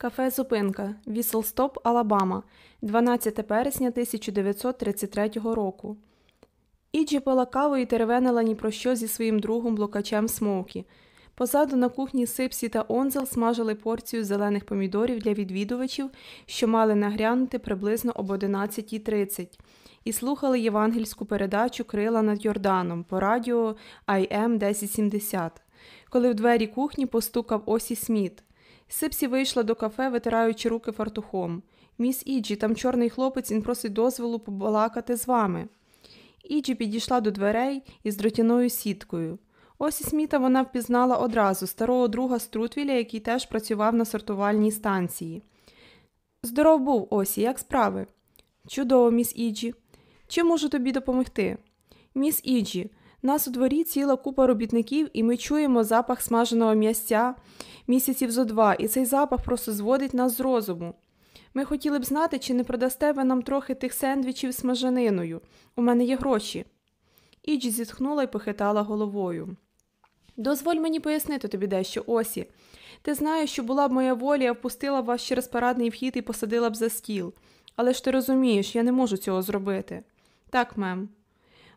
Кафе Зупинка, Вісл-Стоп, Алабама, 12 вересня 1933 року. Іджі пила каву і теревенила ні про що зі своїм другом блукачем Смоукі. Позаду на кухні Сипсі та Онзел смажили порцію зелених помідорів для відвідувачів, що мали нагрянути приблизно об 11.30, і слухали євангельську передачу Крила над Йорданом по радіо AM 1070, коли в двері кухні постукав Осі Сміт. Сипсі вийшла до кафе, витираючи руки фартухом. Міс Іджі, там чорний хлопець, він просить дозволу побалакати з вами. Іджі підійшла до дверей із дротяною сіткою. Осі Сміта вона впізнала одразу старого друга Струтвіля, який теж працював на сортувальній станції. Здоров був, Осі, як справи? Чудово, міс Іджі. Чим можу тобі допомогти? Міс Іджі, нас у дворі ціла купа робітників, і ми чуємо запах смаженого м'ясця місяців зо два, і цей запах просто зводить нас з розуму. Ми хотіли б знати, чи не продасте ви нам трохи тих сендвічів з мажаниною. У мене є гроші. Іджі зітхнула і похитала головою. Дозволь мені пояснити тобі дещо, Осі. Ти знаєш, що була б моя воля, я впустила б вас через парадний вхід і посадила б за стіл. Але ж ти розумієш, я не можу цього зробити. Так, мем.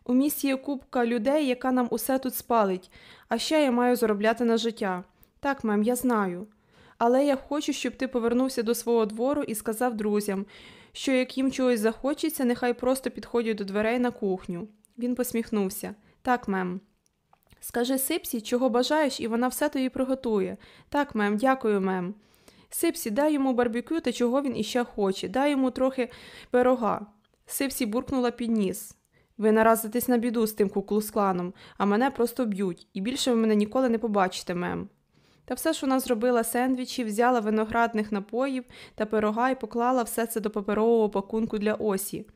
У місті є купка людей, яка нам усе тут спалить, а ще я маю заробляти на життя. Так, мем, я знаю. Але я хочу, щоб ти повернувся до свого двору і сказав друзям, що як їм чогось захочеться, нехай просто підходять до дверей на кухню. Він посміхнувся. Так, мем. Скажи Сипсі, чого бажаєш, і вона все тобі приготує. Так, мем, дякую, мем. Сипсі, дай йому барбекю та чого він іще хоче, дай йому трохи пирога. Сипсі буркнула під ніс. Ви наразитесь на біду з тим куклускланом, а мене просто б'ють, і більше ви мене ніколи не побачите, мем. Та все ж вона зробила сендвічі, взяла виноградних напоїв та пирога і поклала все це до паперового пакунку для осі.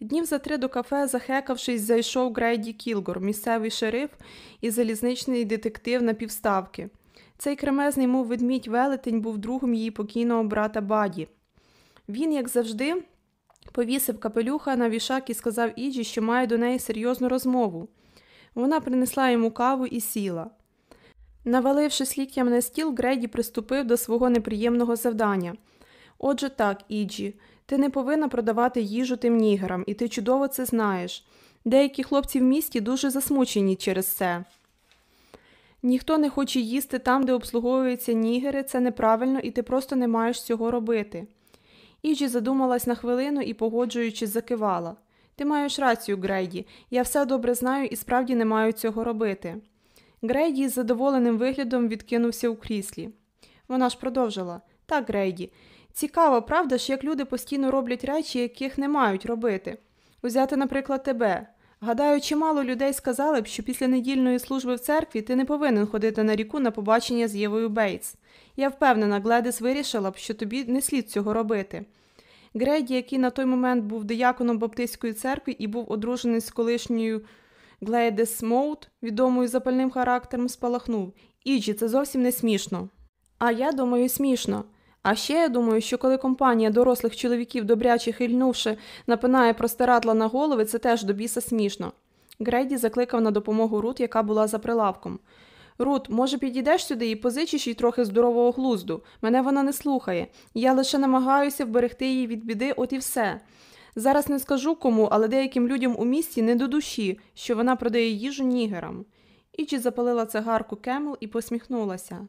Днів за три до кафе, захекавшись, зайшов Грейді Кілгор, місцевий шериф і залізничний детектив на півставки. Цей кремезний, мов ведмідь велетень, був другом її покійного брата Баді. Він, як завжди, повісив капелюха на вішак і сказав Іджі, що має до неї серйозну розмову. Вона принесла йому каву і сіла. Навалившись ліктям на стіл, Грейді приступив до свого неприємного завдання. Отже так, Іджі, ти не повинна продавати їжу тим нігерам, і ти чудово це знаєш. Деякі хлопці в місті дуже засмучені через це. Ніхто не хоче їсти там, де обслуговуються нігери, це неправильно, і ти просто не маєш цього робити. Іджі задумалась на хвилину і, погоджуючись, закивала. Ти маєш рацію, Грейді, я все добре знаю і справді не маю цього робити. Грейді з задоволеним виглядом відкинувся у кріслі. Вона ж продовжила так, Грейді. Цікаво, правда ж, як люди постійно роблять речі, яких не мають робити. Узяти, наприклад, тебе. Гадаю, чимало людей сказали б, що після недільної служби в церкві ти не повинен ходити на ріку на побачення з Євою Бейтс. Я впевнена, Гледис вирішила б, що тобі не слід цього робити. Грейді, який на той момент був дияконом Баптистської церкви і був одружений з колишньою Глейдес Моут, відомою запальним характером, спалахнув. Іджі, це зовсім не смішно. А я думаю, смішно. А ще я думаю, що коли компанія дорослих чоловіків, добряче хильнувши, напинає простирадла на голови, це теж до біса смішно. Грейді закликав на допомогу Рут, яка була за прилавком. Рут, може, підійдеш сюди і позичиш їй трохи здорового глузду. Мене вона не слухає. Я лише намагаюся вберегти її від біди, от і все. Зараз не скажу кому, але деяким людям у місті не до душі, що вона продає їжу нігерам. Іджі запалила цигарку Кемел і посміхнулася.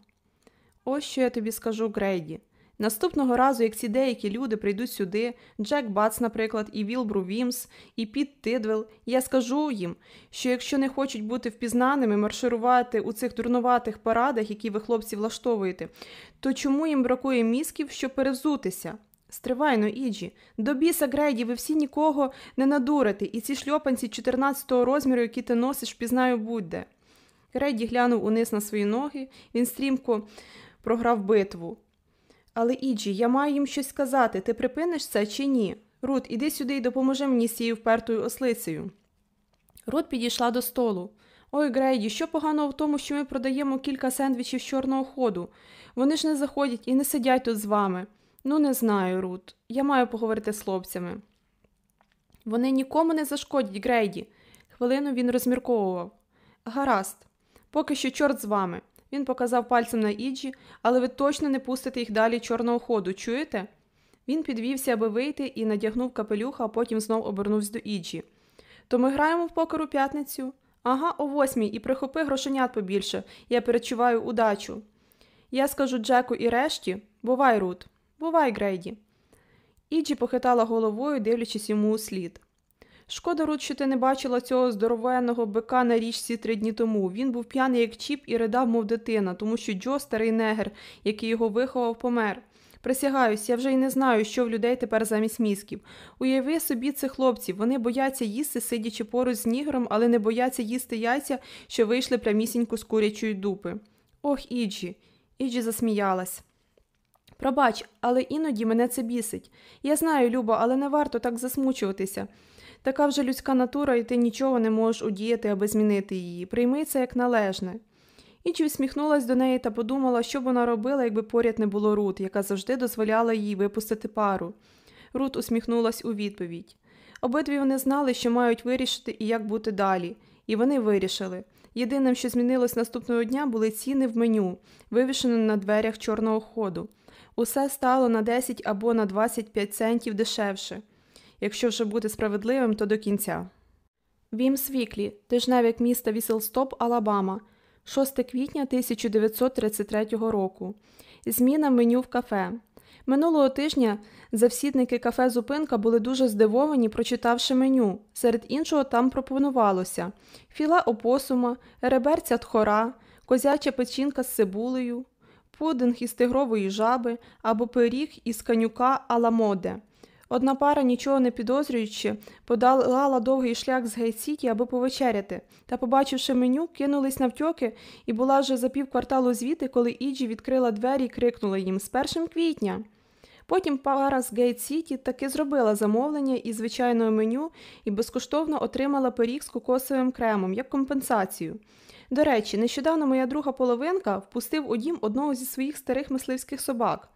Ось що я тобі скажу, Грейді. Наступного разу, як ці деякі люди прийдуть сюди, Джек Бац, наприклад, і Вілбру Вімс, і Піт Тидвел, я скажу їм, що якщо не хочуть бути впізнаними, марширувати у цих дурнуватих парадах, які ви хлопці влаштовуєте, то чому їм бракує мізків, щоб перевзутися? Стривайно, Іджі, до біса Грейді, ви всі нікого не надурите, і ці шльопанці 14-го розміру, які ти носиш, пізнаю будь-де. Грейді глянув униз на свої ноги, він стрімко програв битву. Але, Іджі, я маю їм щось сказати. Ти припиниш це чи ні? Рут, іди сюди і допоможи мені з цією впертою ослицею. Рут підійшла до столу. Ой, Грейді, що поганого в тому, що ми продаємо кілька сендвічів з чорного ходу. Вони ж не заходять і не сидять тут з вами. Ну, не знаю, Рут. Я маю поговорити з хлопцями. Вони нікому не зашкодять, Грейді. Хвилину він розмірковував. Гаразд, поки що чорт з вами. Він показав пальцем на Іджі, але ви точно не пустите їх далі чорного ходу, чуєте? Він підвівся, аби вийти, і надягнув капелюха, а потім знов обернувся до Іджі. То ми граємо в покер у п'ятницю? Ага, о восьмій, і прихопи грошенят побільше. Я перечуваю удачу. Я скажу Джеку і решті бувай, Рут, бувай, Грейді. Іджі похитала головою, дивлячись йому у слід. Шкода, Рут, що ти не бачила цього здоровенного бика на річці три дні тому. Він був п'яний, як чіп, і ридав, мов дитина, тому що Джо, старий негр, який його виховав, помер. Присягаюсь, я вже й не знаю, що в людей тепер замість мізків. Уяви собі цих хлопців, вони бояться їсти, сидячи поруч з нігром, але не бояться їсти яйця, що вийшли прямісінько з курячої дупи. Ох, Іджі. Іджі засміялась. Пробач, але іноді мене це бісить. Я знаю, Люба, але не варто так засмучуватися. Така вже людська натура, і ти нічого не можеш удіяти, аби змінити її. Прийми це як належне. Іч усміхнулась до неї та подумала, що б вона робила, якби поряд не було Рут, яка завжди дозволяла їй випустити пару. Рут усміхнулась у відповідь. Обидві вони знали, що мають вирішити і як бути далі, і вони вирішили. Єдиним, що змінилось наступного дня, були ціни в меню, вивішені на дверях чорного ходу. Усе стало на 10 або на 25 центів дешевше. Якщо вже бути справедливим, то до кінця. Вім Свіклі, тижневик міста Віселстоп, Алабама, 6 квітня 1933 року. Зміна меню в кафе. Минулого тижня завсідники кафе Зупинка були дуже здивовані, прочитавши меню. Серед іншого там пропонувалося філе опосума, реберця тхора, козяча печінка з цибулею, пудинг із тигрової жаби або пиріг із канюка аламоде. Одна пара, нічого не підозрюючи, подолала довгий шлях з Гейт-Сіті, аби повечеряти, та, побачивши меню, кинулись навтьоки і була вже за півкварталу звідти, коли Іджі відкрила двері і крикнула їм з першим квітня. Потім пара з Гейт-Сіті таки зробила замовлення із звичайного меню і безкоштовно отримала пиріг з кокосовим кремом як компенсацію. До речі, нещодавно моя друга половинка впустив у дім одного зі своїх старих мисливських собак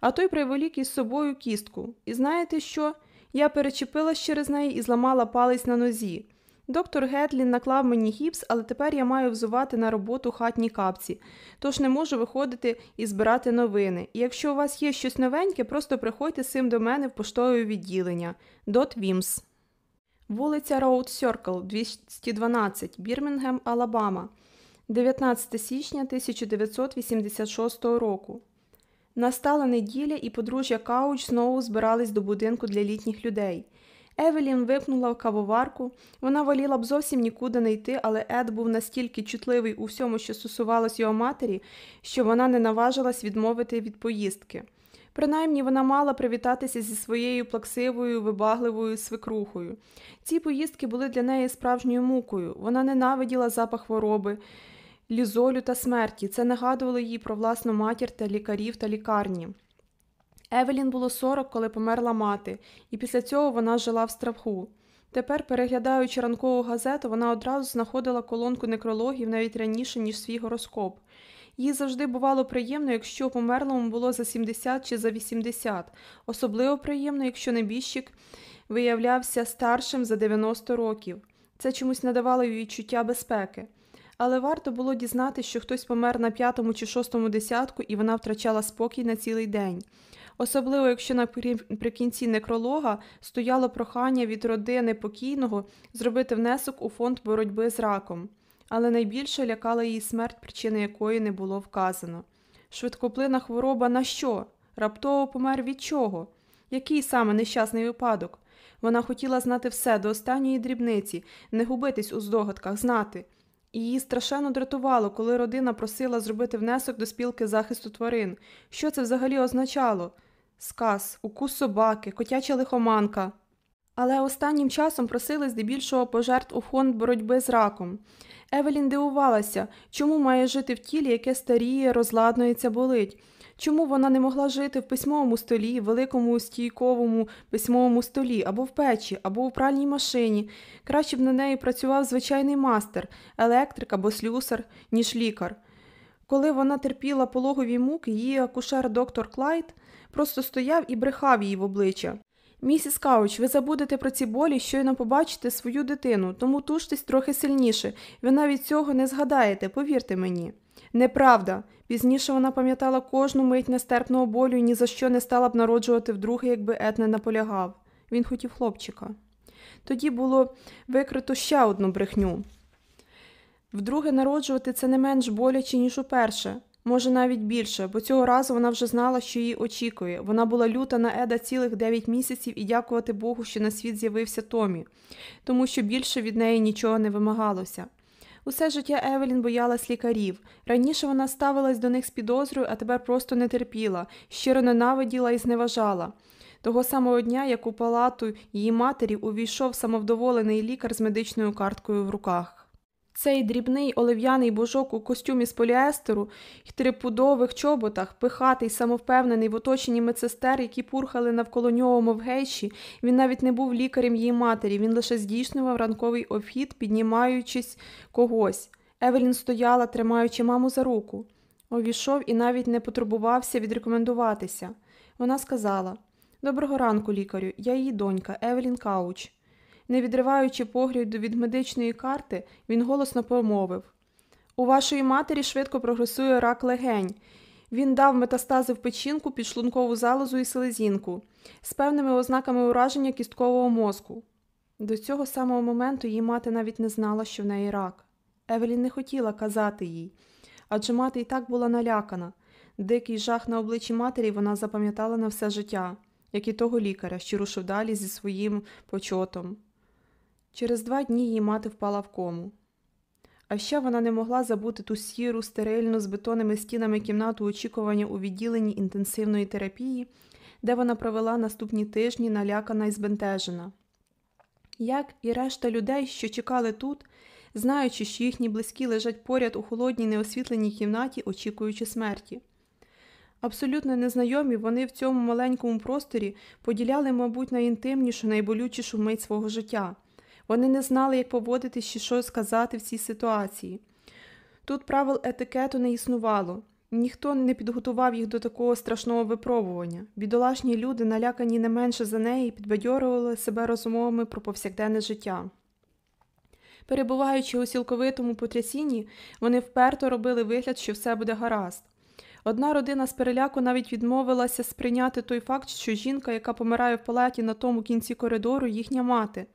а той приволік із собою кістку. І знаєте що? Я перечепилась через неї і зламала палець на нозі. Доктор Гетлін наклав мені гіпс, але тепер я маю взувати на роботу хатні капці, тож не можу виходити і збирати новини. І якщо у вас є щось новеньке, просто приходьте з цим до мене в поштове відділення. Дот Вімс. Вулиця Роудс Сьоркл, 212, Бірмінгем, Алабама, 19 січня 1986 року. Настала неділя, і подружжя Кауч знову збирались до будинку для літніх людей. Евелін вимкнула кавоварку. Вона воліла б зовсім нікуди не йти, але Ед був настільки чутливий у всьому, що стосувалось його матері, що вона не наважилась відмовити від поїздки. Принаймні вона мала привітатися зі своєю плаксивою, вибагливою свекрухою. Ці поїздки були для неї справжньою мукою. Вона ненавиділа запах хвороби лізолю та смерті. Це нагадувало їй про власну матір та лікарів та лікарні. Евелін було 40, коли померла мати, і після цього вона жила в страху. Тепер, переглядаючи ранкову газету, вона одразу знаходила колонку некрологів навіть раніше, ніж свій гороскоп. Їй завжди бувало приємно, якщо померлому було за 70 чи за 80, особливо приємно, якщо небіжчик виявлявся старшим за 90 років. Це чомусь надавало їй відчуття безпеки але варто було дізнатися, що хтось помер на п'ятому чи шостому десятку, і вона втрачала спокій на цілий день. Особливо, якщо наприкінці некролога стояло прохання від родини покійного зробити внесок у фонд боротьби з раком, але найбільше лякала її смерть, причини якої не було вказано. Швидкоплина хвороба на що? Раптово помер від чого? Який саме нещасний випадок? Вона хотіла знати все до останньої дрібниці, не губитись у здогадках, знати. Її страшенно дратувало, коли родина просила зробити внесок до спілки захисту тварин. Що це взагалі означало? Сказ, укус собаки, котяча лихоманка. Але останнім часом просили здебільшого пожертв у фонд боротьби з раком. Евелін дивувалася, чому має жити в тілі, яке старіє, розладнується, болить. Чому вона не могла жити в письмовому столі, великому стійковому письмовому столі, або в печі, або у пральній машині? Краще б на неї працював звичайний мастер, електрик або слюсар, ніж лікар. Коли вона терпіла пологові муки, її акушер доктор Клайд просто стояв і брехав їй в обличчя. Місіс Кауч, ви забудете про ці болі, щойно побачите свою дитину, тому туштесь трохи сильніше, ви навіть цього не згадаєте, повірте мені. Неправда. Пізніше вона пам'ятала кожну мить нестерпного болю і ні за що не стала б народжувати вдруге, якби Ед не наполягав. Він хотів хлопчика. Тоді було викрито ще одну брехню. Вдруге народжувати це не менш боляче, ніж уперше, може навіть більше, бо цього разу вона вже знала, що її очікує. Вона була люта на Еда цілих дев'ять місяців і дякувати Богу, що на світ з'явився Томі, тому що більше від неї нічого не вимагалося. Усе життя Евелін боялась лікарів. Раніше вона ставилась до них з підозрою, а тепер просто не терпіла, щиро ненавиділа і зневажала. Того самого дня, як у палату її матері увійшов самовдоволений лікар з медичною карткою в руках. Цей дрібний олив'яний божок у костюмі з поліестеру й трипудових чоботах, пихатий, самовпевнений в оточенні медсестер, які пурхали навколо нього, мов гейші, він навіть не був лікарем її матері, він лише здійснював ранковий обхід, піднімаючись когось. Евелін стояла, тримаючи маму за руку. Увійшов і навіть не потурбувався відрекомендуватися. Вона сказала Доброго ранку, лікарю, я її донька, Евелін Кауч. Не відриваючи погляду від медичної карти, він голосно промовив У вашої матері швидко прогресує рак легень. Він дав метастази в печінку, підшлункову залозу і селезінку з певними ознаками ураження кісткового мозку. До цього самого моменту її мати навіть не знала, що в неї рак. Евелін не хотіла казати їй, адже мати і так була налякана. Дикий жах на обличчі матері вона запам'ятала на все життя, як і того лікаря, що рушив далі зі своїм почотом. Через два дні її мати впала в кому. А ще вона не могла забути ту сіру, стерильну, з бетонними стінами кімнату очікування у відділенні інтенсивної терапії, де вона провела наступні тижні налякана і збентежена. Як і решта людей, що чекали тут, знаючи, що їхні близькі лежать поряд у холодній неосвітленій кімнаті, очікуючи смерті. Абсолютно незнайомі вони в цьому маленькому просторі поділяли, мабуть, найінтимнішу, найболючішу мить свого життя. Вони не знали, як поводитись чи що сказати в цій ситуації. Тут правил етикету не існувало, ніхто не підготував їх до такого страшного випробування. Бідолашні люди, налякані не менше за неї, підбадьорували себе розмовами про повсякденне життя. Перебуваючи у цілковитому потрясінні, вони вперто робили вигляд, що все буде гаразд. Одна родина з переляку навіть відмовилася сприйняти той факт, що жінка, яка помирає в палаті на тому кінці коридору, їхня мати.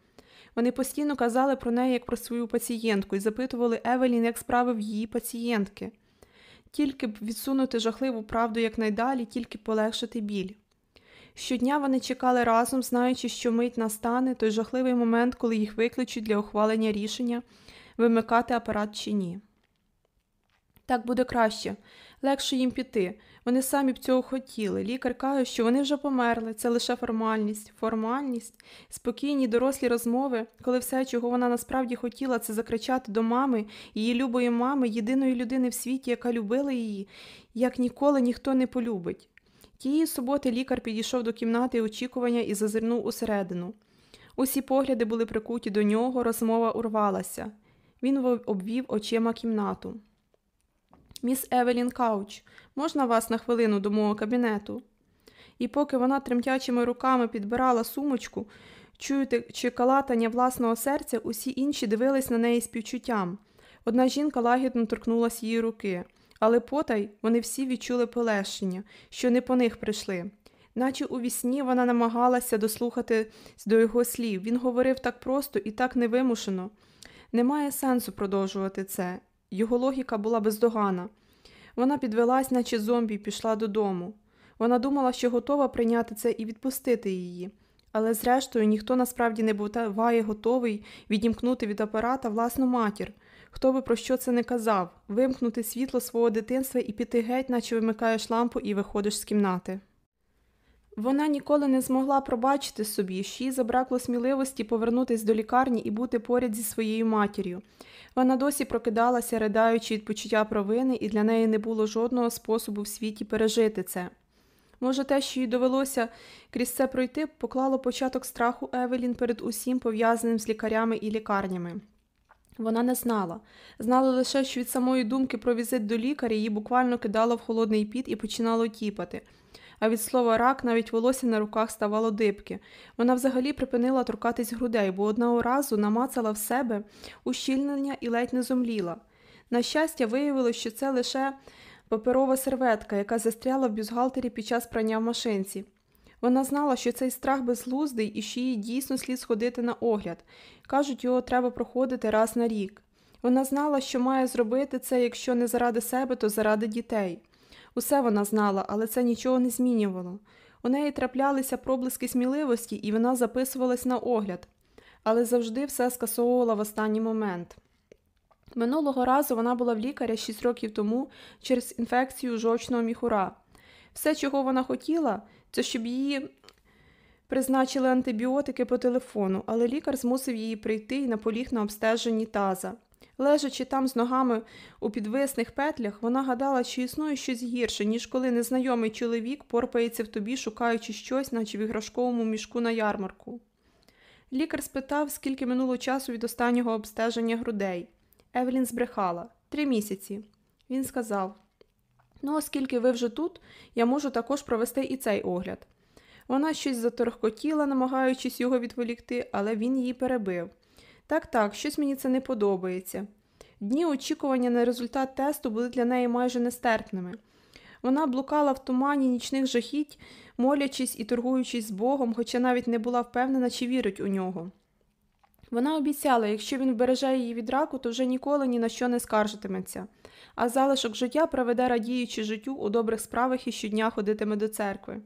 Вони постійно казали про неї як про свою пацієнтку і запитували Евелін, як справи в її пацієнтки. Тільки б відсунути жахливу правду якнайдалі, тільки полегшити біль. Щодня вони чекали разом, знаючи, що мить настане той жахливий момент, коли їх викличуть для ухвалення рішення, вимикати апарат чи ні. Так буде краще, легше їм піти. Вони самі б цього хотіли. Лікар каже, що вони вже померли, це лише формальність. Формальність, спокійні дорослі розмови, коли все, чого вона насправді хотіла, це закричати до мами, її любої мами, єдиної людини в світі, яка любила її, як ніколи ніхто не полюбить. Тієї суботи лікар підійшов до кімнати очікування і зазирнув усередину. Усі погляди були прикуті до нього, розмова урвалася. Він обвів очима кімнату. Міс Евелін Кауч, можна вас на хвилину до мого кабінету? І поки вона тремтячими руками підбирала сумочку, чуючи калатання власного серця, усі інші дивились на неї співчуттям. Одна жінка лагідно торкнулася її руки, але потай вони всі відчули полегшення, що не по них прийшли. Наче у вісні вона намагалася дослухатись до його слів. Він говорив так просто і так невимушено. Немає сенсу продовжувати це. Його логіка була бездогана. Вона підвелась, наче зомбі, і пішла додому. Вона думала, що готова прийняти це і відпустити її, але, зрештою, ніхто насправді не буває готовий відімкнути від апарата власну матір. Хто би про що це не казав вимкнути світло свого дитинства і піти геть, наче вимикаєш лампу і виходиш з кімнати. Вона ніколи не змогла пробачити собі, що їй забракло сміливості повернутися до лікарні і бути поряд зі своєю матір'ю. Вона досі прокидалася, ридаючи від почуття провини, і для неї не було жодного способу в світі пережити це. Може, те, що їй довелося крізь це пройти, поклало початок страху Евелін перед усім пов'язаним з лікарями і лікарнями. Вона не знала, знала лише, що від самої думки про візит до лікаря її буквально кидало в холодний піт і починало тіпати а від слова рак навіть волосся на руках ставало дибки. Вона взагалі припинила торкатись грудей, бо одного разу намацала в себе ущільнення і ледь не зомліла. На щастя, виявилось, що це лише паперова серветка, яка застряла в бюстгальтері під час прання в машинці. Вона знала, що цей страх безглуздий і що їй дійсно слід сходити на огляд. Кажуть, його треба проходити раз на рік. Вона знала, що має зробити це, якщо не заради себе, то заради дітей. Усе вона знала, але це нічого не змінювало. У неї траплялися проблиски сміливості, і вона записувалась на огляд, але завжди все скасовувала в останній момент. Минулого разу вона була в лікаря 6 років тому через інфекцію жовчного міхура. Все, чого вона хотіла, це щоб її призначили антибіотики по телефону, але лікар змусив її прийти і наполіг на обстеженні таза. Лежачи там з ногами у підвисних петлях, вона гадала, чи існує щось гірше, ніж коли незнайомий чоловік порпається в тобі, шукаючи щось, наче в іграшковому мішку на ярмарку. Лікар спитав, скільки минуло часу від останнього обстеження грудей. Евелін збрехала три місяці. Він сказав: Ну, оскільки ви вже тут, я можу також провести і цей огляд. Вона щось заторхкотіла, намагаючись його відволікти, але він її перебив. Так, так, щось мені це не подобається. Дні очікування на результат тесту були для неї майже нестерпними. Вона блукала в тумані нічних жахіть, молячись і торгуючись з Богом, хоча навіть не була впевнена, чи вірить у нього. Вона обіцяла, якщо він вбереже її від раку, то вже ніколи ні на що не скаржитиметься, а залишок життя проведе радіючи життю у добрих справах і щодня ходитиме до церкви.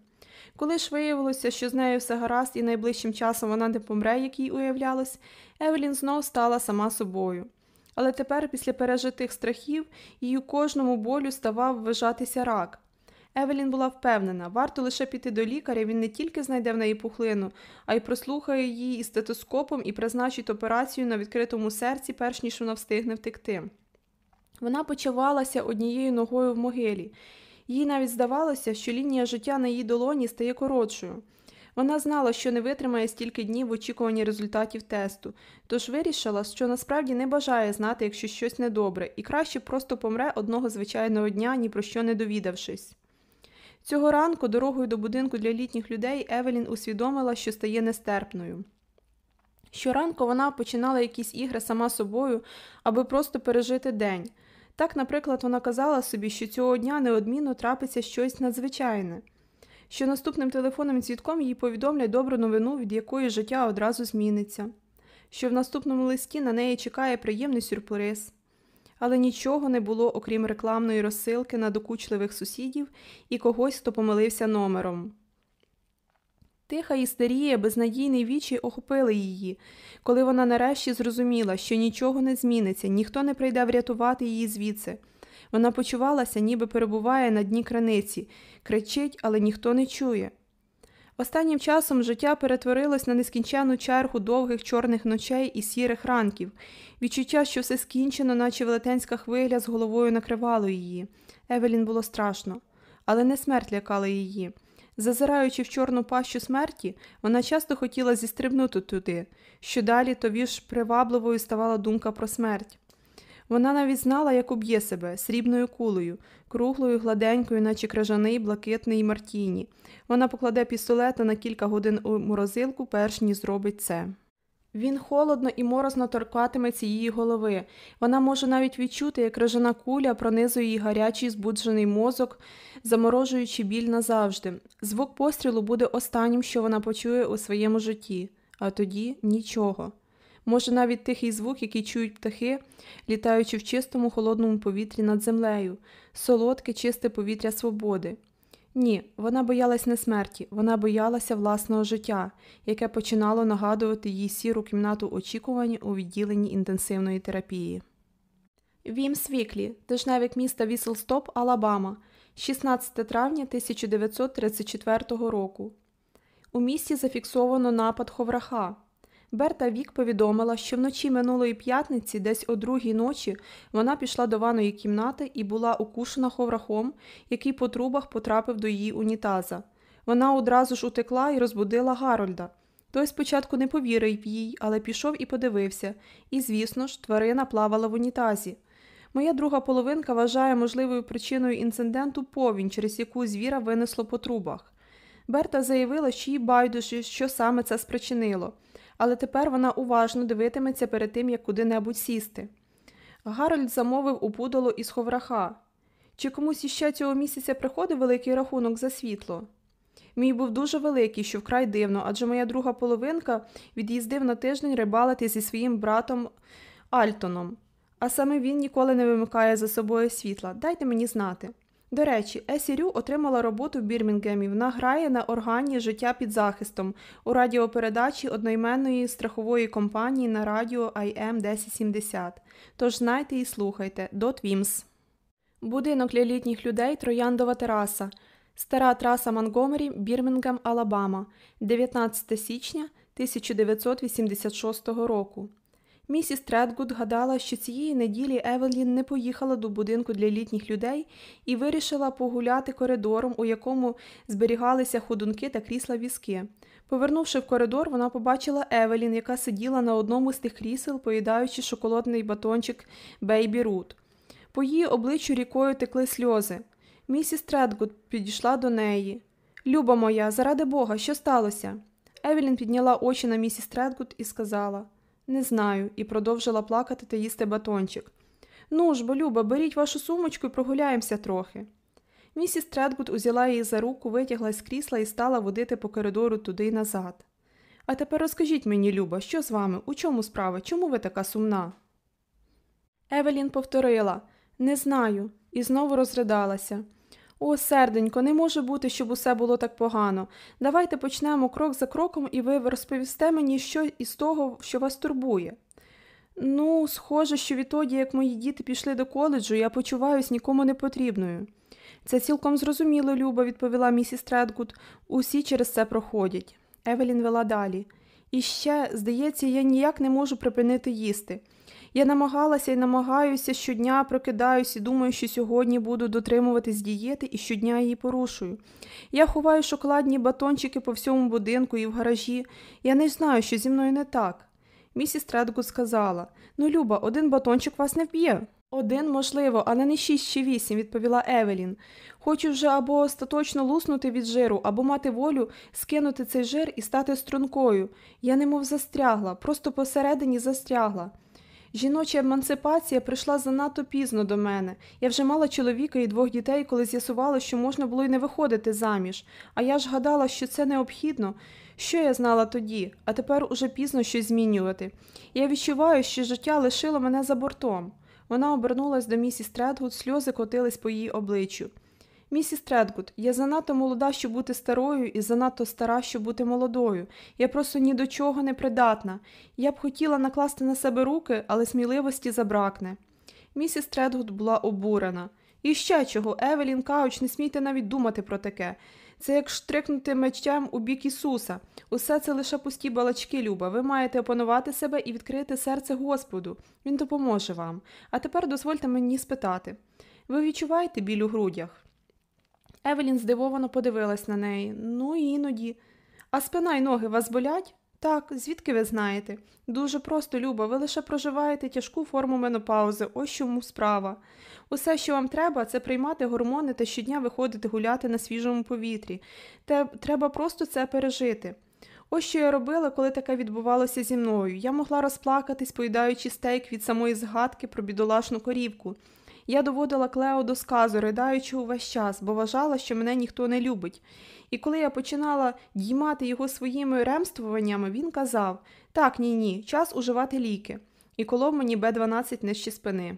Коли ж виявилося, що з нею все гаразд і найближчим часом вона не помре, як їй уявлялось, Евелін знов стала сама собою. Але тепер, після пережитих страхів, їй у кожному болю ставав вважатися рак. Евелін була впевнена, варто лише піти до лікаря, він не тільки знайде в неї пухлину, а й прослухає її із стетоскопом і призначить операцію на відкритому серці, перш ніж вона встигне втекти. Вона почувалася однією ногою в могилі. Їй навіть здавалося, що лінія життя на її долоні стає коротшою. Вона знала, що не витримає стільки днів в очікуванні результатів тесту, тож вирішила, що насправді не бажає знати, якщо щось недобре, і краще просто помре одного звичайного дня, ні про що не довідавшись. Цього ранку, дорогою до будинку для літніх людей, Евелін усвідомила, що стає нестерпною. Щоранку вона починала якісь ігри сама собою, аби просто пережити день. Так, наприклад, вона казала собі, що цього дня неодмінно трапиться щось надзвичайне, що наступним телефонним дзвінком їй повідомлять добру новину, від якої життя одразу зміниться, що в наступному листі на неї чекає приємний сюрприз. Але нічого не було, окрім рекламної розсилки на докучливих сусідів і когось, хто помилився номером. Тиха істерія, безнадійний вічі охопили її, коли вона нарешті зрозуміла, що нічого не зміниться, ніхто не прийде врятувати її звідси. Вона почувалася, ніби перебуває на дні краниці, кричить, але ніхто не чує. Останнім часом життя перетворилось на нескінченну чергу довгих чорних ночей і сірих ранків, відчуття, що все скінчено, наче велетенська хвиля з головою накривало її. Евелін було страшно, але не смерть лякала її. Зазираючи в чорну пащу смерті, вона часто хотіла зістрибнути туди, що далі тобі ж привабливою ставала думка про смерть. Вона навіть знала, як уб'є себе срібною кулею, круглою, гладенькою, наче крижаний, блакитний Мартіні. Вона покладе пістолета на кілька годин у морозилку, перш ніж зробить це. Він холодно і морозно торкатиметься її голови. Вона може навіть відчути, як крижана куля пронизує її гарячий збуджений мозок, заморожуючи біль назавжди. Звук пострілу буде останнім, що вона почує у своєму житті, а тоді нічого. Може, навіть тихий звук, який чують птахи, літаючи в чистому холодному повітрі над землею, солодке, чисте повітря свободи. Ні, вона боялась не смерті, вона боялася власного життя, яке починало нагадувати їй сіру кімнату очікування у відділенні інтенсивної терапії. Вім Свіклі, тижневик міста Віселстоп, Алабама, 16 травня 1934 року. У місті зафіксовано напад ховраха. Берта Вік повідомила, що вночі минулої п'ятниці, десь о другій ночі, вона пішла до ванної кімнати і була укушена ховрахом, який по трубах потрапив до її унітаза. Вона одразу ж утекла і розбудила Гарольда. Той спочатку не повірив їй, але пішов і подивився, і, звісно ж, тварина плавала в унітазі. Моя друга половинка вважає можливою причиною інциденту повінь, через яку звіра винесло по трубах. Берта заявила, що їй байдуже, що саме це спричинило, але тепер вона уважно дивитиметься перед тим, як куди-небудь сісти. Гарольд замовив у пудоло із ховраха. Чи комусь іще цього місяця приходив великий рахунок за світло? Мій був дуже великий, що вкрай дивно, адже моя друга половинка від'їздив на тиждень рибалити зі своїм братом Альтоном, а саме він ніколи не вимикає за собою світла. Дайте мені знати. До речі, Есі Рю отримала роботу в Бірмінгемі. Вона грає на органі життя під захистом у радіопередачі одноіменної страхової компанії на радіо AM 1070. Тож знайте і слухайте. Дот Вімс. Будинок для літніх людей Трояндова тераса. Стара траса Монтгомері, Бірмінгем, Алабама, 19 січня 1986 року. Місіс Тредгуд гадала, що цієї неділі Евелін не поїхала до будинку для літніх людей і вирішила погуляти коридором, у якому зберігалися ходунки та крісла-візки. Повернувши в коридор, вона побачила Евелін, яка сиділа на одному з тих крісел, поїдаючи шоколадний батончик Бейбі Рут. По її обличчю рікою текли сльози. Місіс Тредгуд підійшла до неї. Люба моя, заради Бога, що сталося? Евелін підняла очі на місіс Тредгуд і сказала Не знаю, і продовжила плакати та їсти батончик. Ну ж бо, люба, беріть вашу сумочку і прогуляємося трохи. Місіс Тредгуд узяла її за руку, витягла з крісла і стала водити по коридору туди й назад. А тепер розкажіть мені, Люба, що з вами? У чому справа? Чому ви така сумна? Евелін повторила Не знаю, і знову розридалася. О, серденько, не може бути, щоб усе було так погано. Давайте почнемо крок за кроком, і ви розповісте мені, що із того, що вас турбує. Ну, схоже, що відтоді, як мої діти пішли до коледжу, я почуваюсь нікому не потрібною. Це цілком зрозуміло, Люба, відповіла місіс Тредгуд. Усі через це проходять. Евелін вела далі. І ще, здається, я ніяк не можу припинити їсти. Я намагалася і намагаюся щодня прокидаюсь і думаю, що сьогодні буду дотримуватись дієти і щодня її порушую. Я ховаю шоколадні батончики по всьому будинку і в гаражі. Я не знаю, що зі мною не так. Місіс Тредгуд сказала Ну, Люба, один батончик вас не вб'є. Один, можливо, але не шість чи вісім, відповіла Евелін. Хочу вже або остаточно луснути від жиру, або мати волю скинути цей жир і стати стрункою. Я немов застрягла, просто посередині застрягла. Жіноча емансипація прийшла занадто пізно до мене. Я вже мала чоловіка і двох дітей, коли з'ясувала, що можна було й не виходити заміж. А я ж гадала, що це необхідно. Що я знала тоді, а тепер уже пізно щось змінювати. Я відчуваю, що життя лишило мене за бортом. Вона обернулась до місіс Тредгуд, сльози котились по її обличчю. Місіс Тредгуд, я занадто молода, щоб бути старою, і занадто стара, щоб бути молодою. Я просто ні до чого не придатна. Я б хотіла накласти на себе руки, але сміливості забракне. Місіс Тредгуд була обурена. І ще чого, Евелін Кауч, не смійте навіть думати про таке. Це як штрикнути мечем у бік Ісуса. Усе це лише пусті балачки, Люба. Ви маєте опанувати себе і відкрити серце Господу. Він допоможе вам. А тепер дозвольте мені спитати ви відчуваєте біль у грудях? Евелін здивовано подивилась на неї. Ну, іноді. А спина й ноги вас болять? Так, звідки ви знаєте? Дуже просто, Люба, ви лише проживаєте тяжку форму менопаузи, ось чому справа. Усе, що вам треба, це приймати гормони та щодня виходити гуляти на свіжому повітрі. Те, треба просто це пережити. Ось що я робила, коли таке відбувалося зі мною. Я могла розплакатись, поїдаючи стейк від самої згадки про бідолашну корівку. Я доводила Клео до сказу, ридаючи увесь час, бо вважала, що мене ніхто не любить. І коли я починала діймати його своїми ремствуваннями, він казав так, ні, ні, час уживати ліки, і колов мені Б12 нижче спини.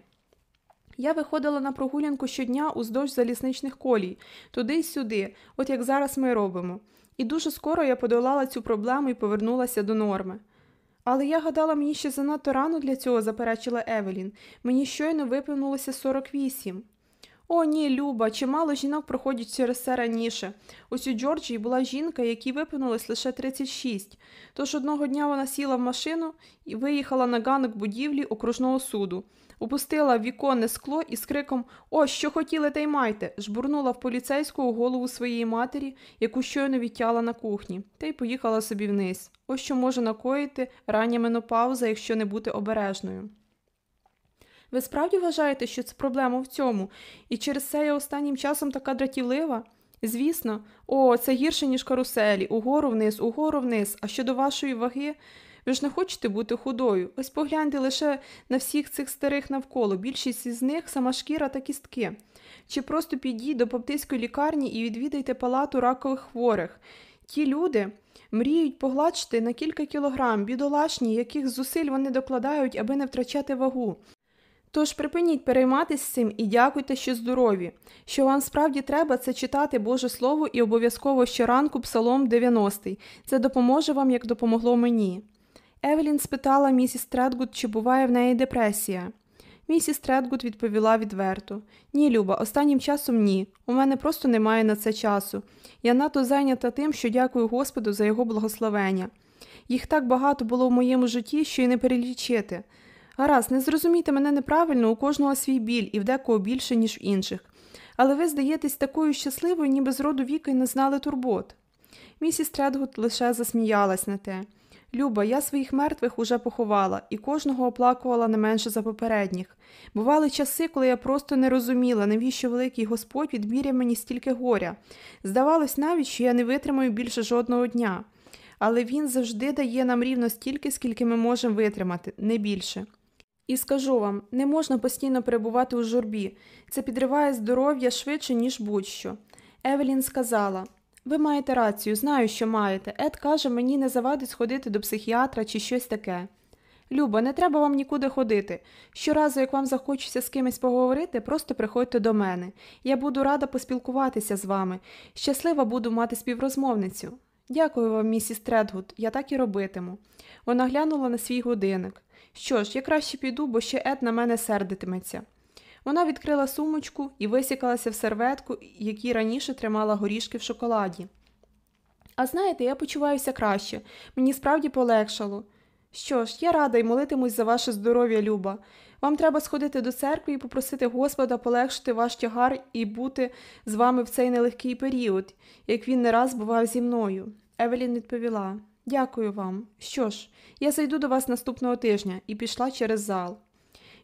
Я виходила на прогулянку щодня уздовж залізничних колій, туди й сюди, от як зараз ми робимо. І дуже скоро я подолала цю проблему і повернулася до норми. Але я гадала, мені ще занадто рано для цього, заперечила Евелін. Мені щойно виповнилося 48. О, ні, Люба, чимало жінок проходять через це раніше. Ось у Джорджії була жінка, якій виповнилось лише 36. Тож одного дня вона сіла в машину і виїхала на ганок будівлі окружного суду, опустила віконне скло і з криком О, що хотіли, та й майте, жбурнула в поліцейську голову своєї матері, яку щойно відтяла на кухні, та й поїхала собі вниз. Ось що може накоїти рання менопауза, якщо не бути обережною. Ви справді вважаєте, що це проблема в цьому, і через це я останнім часом така дратівлива? Звісно, о, це гірше, ніж каруселі, угору вниз, угору вниз, а щодо вашої ваги, Ви ж не хочете бути худою. Ось погляньте лише на всіх цих старих навколо. Більшість із них сама шкіра та кістки. Чи просто підіть до баптистської лікарні і відвідайте палату ракових хворих. Ті люди мріють погладшити на кілька кілограм, бідолашні, яких зусиль вони докладають, аби не втрачати вагу. Тож припиніть перейматися цим і дякуйте, що здорові. Що вам справді треба, це читати Боже Слово і обов'язково щоранку Псалом 90. Це допоможе вам, як допомогло мені. Евелін спитала місіс Тредгуд, чи буває в неї депресія. Місіс Тредгуд відповіла відверто Ні, Люба, останнім часом ні. У мене просто немає на це часу. Я надто зайнята тим, що дякую Господу за його благословення. Їх так багато було в моєму житті, що й не перелічити. Гаразд, не зрозумійте мене неправильно, у кожного свій біль і в декого більше, ніж в інших. Але ви здаєтесь такою щасливою, ніби зроду-віку й не знали турбот. Місіс Тредгуд лише засміялась на те. Люба, я своїх мертвих уже поховала і кожного оплакувала не менше за попередніх. Бували часи, коли я просто не розуміла, навіщо великий Господь відміряв мені стільки горя. Здавалось навіть, що я не витримаю більше жодного дня. Але він завжди дає нам рівно стільки, скільки ми можемо витримати, не більше. І скажу вам, не можна постійно перебувати у журбі, це підриває здоров'я швидше, ніж будь-що. Евелін сказала ви маєте рацію, знаю, що маєте. Ед каже, мені не завадить сходити до психіатра чи щось таке. Люба, не треба вам нікуди ходити. Щоразу, як вам захочеться з кимось поговорити, просто приходьте до мене. Я буду рада поспілкуватися з вами. Щаслива буду мати співрозмовницю. Дякую вам, місіс Тредгуд, я так і робитиму. Вона глянула на свій годинник. Що ж, я краще піду, бо ще Ед на мене сердитиметься. Вона відкрила сумочку і висякалася в серветку, якій раніше тримала горішки в шоколаді. А знаєте, я почуваюся краще, мені справді полегшало. Що ж, я рада й молитимусь за ваше здоров'я, Люба. Вам треба сходити до церкви і попросити Господа полегшити ваш тягар і бути з вами в цей нелегкий період, як він не раз бував зі мною. Евелін відповіла Дякую вам. Що ж, я зайду до вас наступного тижня і пішла через зал.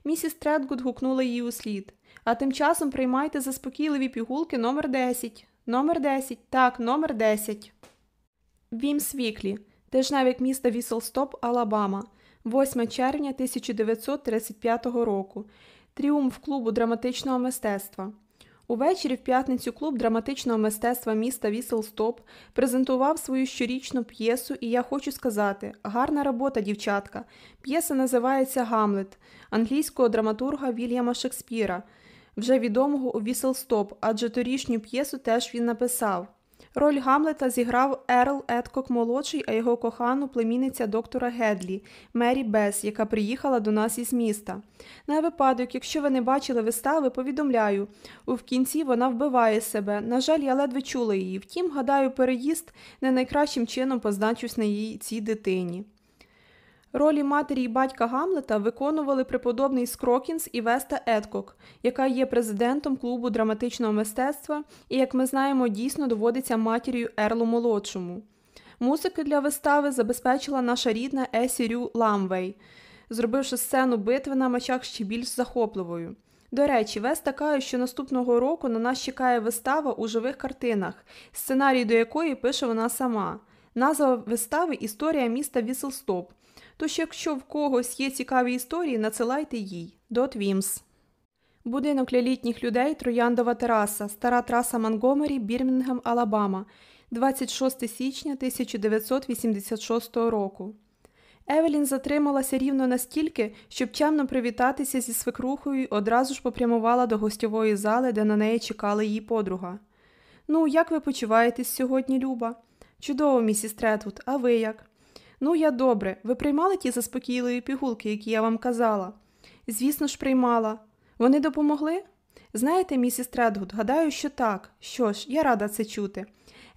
Місіс Тредгуд гукнула її у слід. А тим часом приймайте заспокійливі пігулки номер 10 Номер 10. Так, номер 10. Вімс Віклі. Тижневик міста Віселстоп, Алабама. 8 червня 1935 року. Тріумф клубу драматичного мистецтва. Увечері в п'ятницю клуб драматичного мистецтва міста Віселстоп презентував свою щорічну п'єсу, і я хочу сказати гарна робота, дівчатка. П'єса називається Гамлет англійського драматурга Вільяма Шекспіра, вже відомого у Віселстоп, адже торішню п'єсу теж він написав. Роль Гамлета зіграв Ерл Еткок молодший, а його кохану племінниця доктора Гедлі, Мері Бес, яка приїхала до нас із міста. На випадок, якщо ви не бачили вистави, повідомляю у кінці вона вбиває себе. На жаль, я ледве чула її. Втім, гадаю, переїзд не найкращим чином позначусь на її цій дитині. Ролі матері і батька Гамлета виконували преподобний Скрокінс і Веста Едкок, яка є президентом клубу драматичного мистецтва і, як ми знаємо, дійсно доводиться матір'ю Ерлу Молодшому. Музики для вистави забезпечила наша рідна Есі Рю Ламвей, зробивши сцену битви на мечах ще більш захопливою. До речі, Веста каже, що наступного року на нас чекає вистава у живих картинах, сценарій до якої пише вона сама. Назва вистави Історія міста Віселстоп. Тож, якщо в когось є цікаві історії, надсилайте їй. Дот Вімс. Будинок для літніх людей Трояндова тераса, стара траса Монгомері, Бірмінгем, Алабама, 26 січня 1986 року. Евелін затрималася рівно настільки, щоб чемно привітатися зі свекрухою і одразу ж попрямувала до гостьової зали, де на неї чекала її подруга. Ну, як ви почуваєтесь сьогодні, Люба? Чудово, місіс Третвуд, а ви як? Ну, я добре. Ви приймали ті заспокійливі пігулки, які я вам казала? Звісно ж, приймала. Вони допомогли? Знаєте, місіс Тредгуд, гадаю, що так. Що ж, я рада це чути.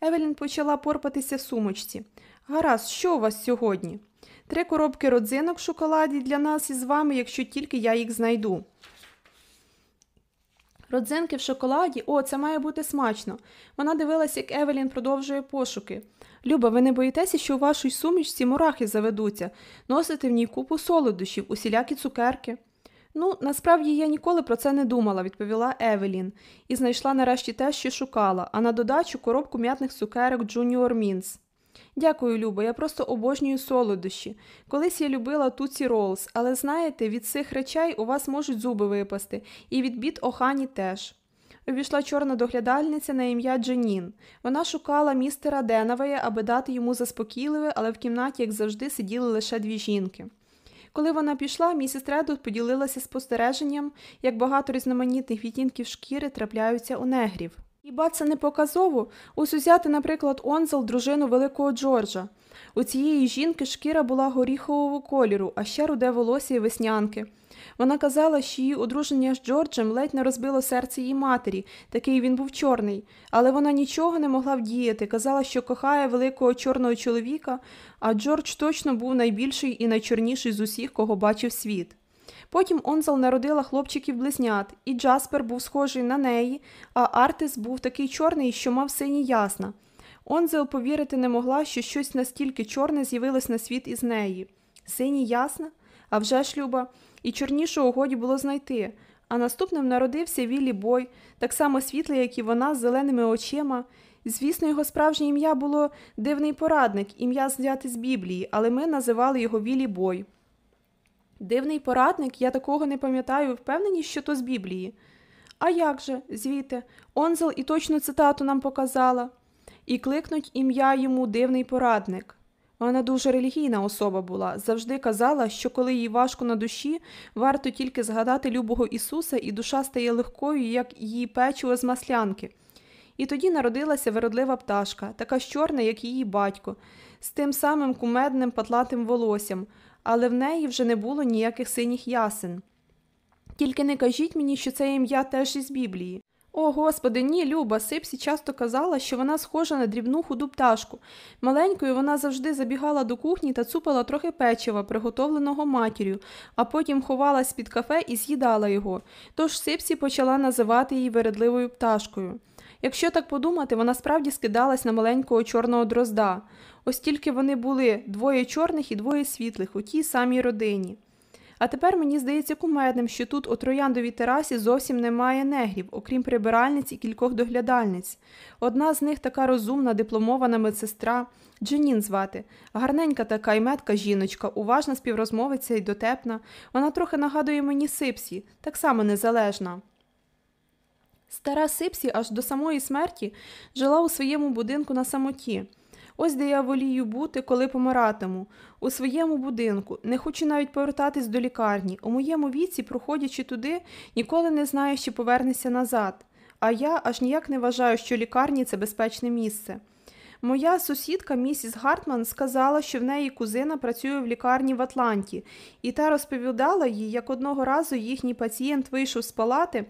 Евелін почала порпатися в сумочці. Гаразд, що у вас сьогодні? Три коробки родзинок в шоколаді для нас із вами, якщо тільки я їх знайду. Родзинки в шоколаді, о, це має бути смачно. Вона дивилась, як Евелін продовжує пошуки. Люба, ви не боїтеся, що у вашій сумішці мурахи заведуться, носите в ній купу солодощів, усілякі цукерки. Ну, насправді я ніколи про це не думала, відповіла Евелін, і знайшла нарешті те, що шукала, а на додачу коробку м'ятних цукерок Junior Mints. Дякую, Люба, я просто обожнюю солодощі. Колись я любила Туці Роллс, але знаєте, від цих речей у вас можуть зуби випасти, і від бід Охані теж. Увійшла чорна доглядальниця на ім'я Дженін. Вона шукала містера Денавея, аби дати йому заспокійливе, але в кімнаті, як завжди, сиділи лише дві жінки. Коли вона пішла, місіс Редут поділилася спостереженням, як багато різноманітних відтінків шкіри трапляються у негрів. Хіба це не показово? Ось узяти, наприклад, Онзел, дружину великого Джорджа. У цієї жінки шкіра була горіхового кольору, а ще руде волосся і веснянки. Вона казала, що її одруження з Джорджем ледь не розбило серце її матері, такий він був чорний, але вона нічого не могла вдіяти, казала, що кохає великого чорного чоловіка, а Джордж точно був найбільший і найчорніший з усіх, кого бачив світ. Потім Онзел народила хлопчиків близнят, і Джаспер був схожий на неї, а Артис був такий чорний, що мав сині ясна. Онзел повірити не могла, що щось настільки чорне з'явилось на світ із неї. Сині ясна? А вже ж, Люба, і чорнішого годі було знайти. А наступним народився Віллі Бой, так само світлий, як і вона, з зеленими очима. Звісно, його справжнє ім'я було дивний порадник, ім'я взяте з Біблії, але ми називали його Віллі Бой. Дивний порадник, я такого не пам'ятаю, впевнені, що то з Біблії. А як же, звідти, Онзел і точну цитату нам показала. І кликнуть ім'я йому дивний порадник. Вона дуже релігійна особа була, завжди казала, що коли їй важко на душі, варто тільки згадати любого Ісуса, і душа стає легкою, як її печиво з маслянки. І тоді народилася виродлива пташка, така ж чорна, як її батько, з тим самим кумедним патлатим волоссям, але в неї вже не було ніяких синіх ясен. Тільки не кажіть мені, що це ім'я теж із Біблії. О, господи, ні, Люба, Сипсі часто казала, що вона схожа на дрібну худу пташку. Маленькою вона завжди забігала до кухні та цупала трохи печива, приготовленого матір'ю, а потім ховалась під кафе і з'їдала його. Тож Сипсі почала називати її вередливою пташкою. Якщо так подумати, вона справді скидалась на маленького чорного дрозда. Ось тільки вони були двоє чорних і двоє світлих у тій самій родині. А тепер мені здається кумедним, що тут у трояндовій терасі зовсім немає негрів, окрім прибиральниць і кількох доглядальниць. Одна з них така розумна, дипломована медсестра, Дженін звати, гарненька така й метка жіночка, уважна співрозмовиця і дотепна. Вона трохи нагадує мені Сипсі, так само незалежна. Стара Сипсі аж до самої смерті жила у своєму будинку на самоті. Ось де я волію бути, коли помиратиму, у своєму будинку, не хочу навіть повертатись до лікарні. У моєму віці, проходячи туди, ніколи не знаю, чи повернешся назад. А я аж ніяк не вважаю, що лікарні це безпечне місце. Моя сусідка місіс Гартман сказала, що в неї кузина працює в лікарні в Атланті, і та розповідала їй, як одного разу їхній пацієнт вийшов з палати,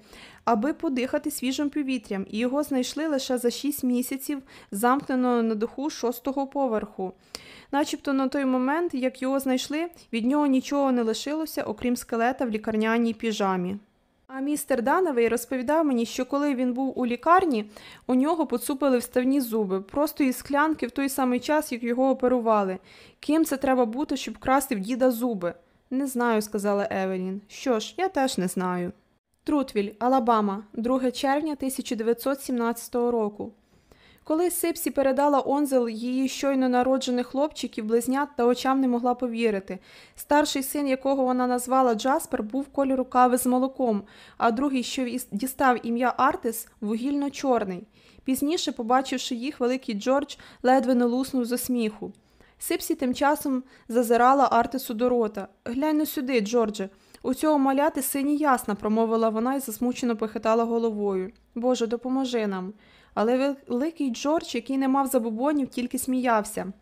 аби подихати свіжим повітрям, і його знайшли лише за шість місяців, замкненого на духу шостого поверху. Начебто на той момент, як його знайшли, від нього нічого не лишилося, окрім скелета в лікарняній піжамі. А містер Дановий розповідав мені, що коли він був у лікарні, у нього поцупили вставні зуби, просто із склянки в той самий час, як його оперували. Ким це треба бути, щоб красти в діда зуби? Не знаю, сказала Евелін. Що ж, я теж не знаю. Трутвіль, Алабама, 2 червня 1917 року. Коли Сипсі передала Онзел її щойно народжених хлопчиків, близнят та очам не могла повірити. Старший син, якого вона назвала Джаспер, був кольору кави з молоком, а другий, що дістав ім'я Артис, вугільно-чорний. Пізніше, побачивши їх, великий Джордж ледве не луснув зо сміху. Сипсі тим часом зазирала Артису до рота. Глянь сюди, Джордже. У цього маляти сині ясна, промовила вона і засмучено похитала головою. Боже, допоможи нам. Але великий Джордж, який не мав забобонів, тільки сміявся.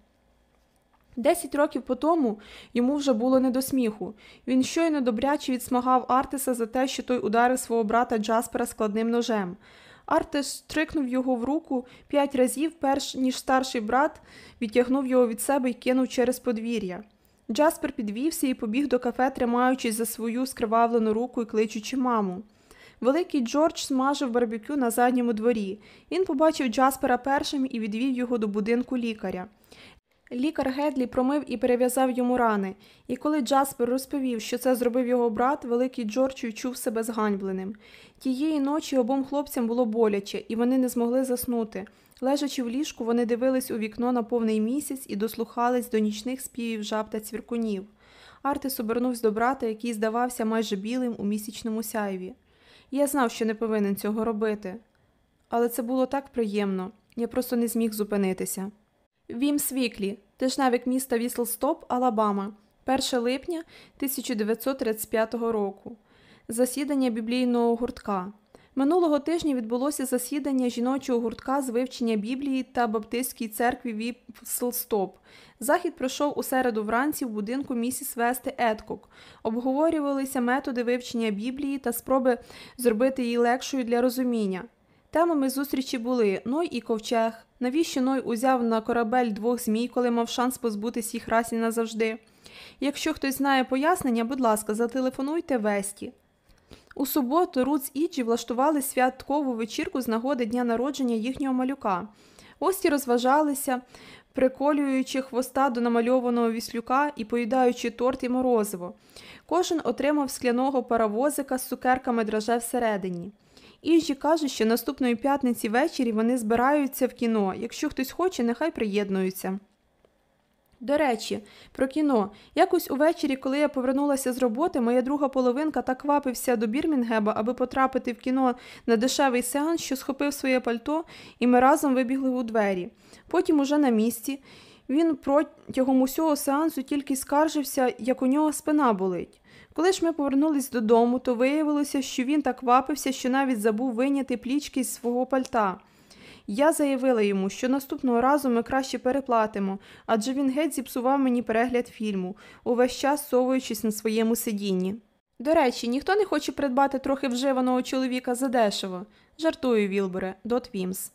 Десять років по тому йому вже було не до сміху. Він щойно добряче відсмагав Артиса за те, що той ударив свого брата Джаспера складним ножем. Артис стрикнув його в руку п'ять разів, перш ніж старший брат відтягнув його від себе і кинув через подвір'я. Джаспер підвівся і побіг до кафе, тримаючись за свою скривавлену руку і кличучи маму. Великий Джордж смажив барбекю на задньому дворі. Він побачив Джаспера першим і відвів його до будинку лікаря. Лікар Гедлі промив і перев'язав йому рани, і коли Джаспер розповів, що це зробив його брат, великий Джордж відчув себе зганьбленим. Тієї ночі обом хлопцям було боляче, і вони не змогли заснути. Лежачи в ліжку, вони дивились у вікно на повний місяць і дослухались до нічних співів жаб та цвіркунів. Артис обернувся до брата, який здавався майже білим у місячному сяйві. Я знав, що не повинен цього робити. Але це було так приємно, я просто не зміг зупинитися. Вім Свіклі, тижневик міста Віслстоп, Алабама, 1 липня 1935 року. Засідання біблійного гуртка. Минулого тижня відбулося засідання жіночого гуртка з вивчення Біблії та Баптистській церкві Віслстоп. Захід пройшов у середу вранці в будинку місіс Вести Едкок. Обговорювалися методи вивчення Біблії та спроби зробити її легшою для розуміння. Темами зустрічі були Ной і ковчег, навіщо Ной узяв на корабель двох змій, коли мав шанс позбутись їх раз і назавжди. Якщо хтось знає пояснення, будь ласка, зателефонуйте Весті. У суботу Рут з Іджі влаштували святкову вечірку з нагоди дня народження їхнього малюка. Гості розважалися, приколюючи хвоста до намальованого віслюка і поїдаючи торт і морозиво. Кожен отримав скляного паровозика з цукерками драже всередині. Іжі каже, що наступної п'ятниці ввечері вони збираються в кіно. Якщо хтось хоче, нехай приєднуються. До речі, про кіно. Якось увечері, коли я повернулася з роботи, моя друга половинка так квапився до Бірмінгеба, аби потрапити в кіно на дешевий сеанс, що схопив своє пальто, і ми разом вибігли у двері. Потім, уже на місці, він протягом усього сеансу тільки скаржився, як у нього спина болить. Коли ж ми повернулись додому, то виявилося, що він так квапився, що навіть забув виняти плічки з свого пальта. Я заявила йому, що наступного разу ми краще переплатимо, адже він геть зіпсував мені перегляд фільму, увесь час совуючись на своєму сидінні. До речі, ніхто не хоче придбати трохи вживаного чоловіка задешево. Жартую, Вілбере, Дот Вімс.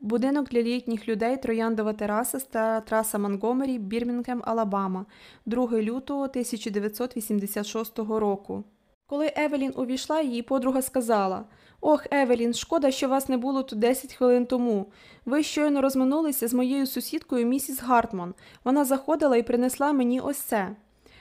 Будинок для літніх людей Трояндова тераса та траса Монгомері, Бірмінгем, Алабама, 2 лютого 1986 року. Коли Евелін увійшла, її подруга сказала Ох, Евелін, шкода, що вас не було тут 10 хвилин тому. Ви щойно розминулися з моєю сусідкою місіс Гартман. Вона заходила і принесла мені ось це.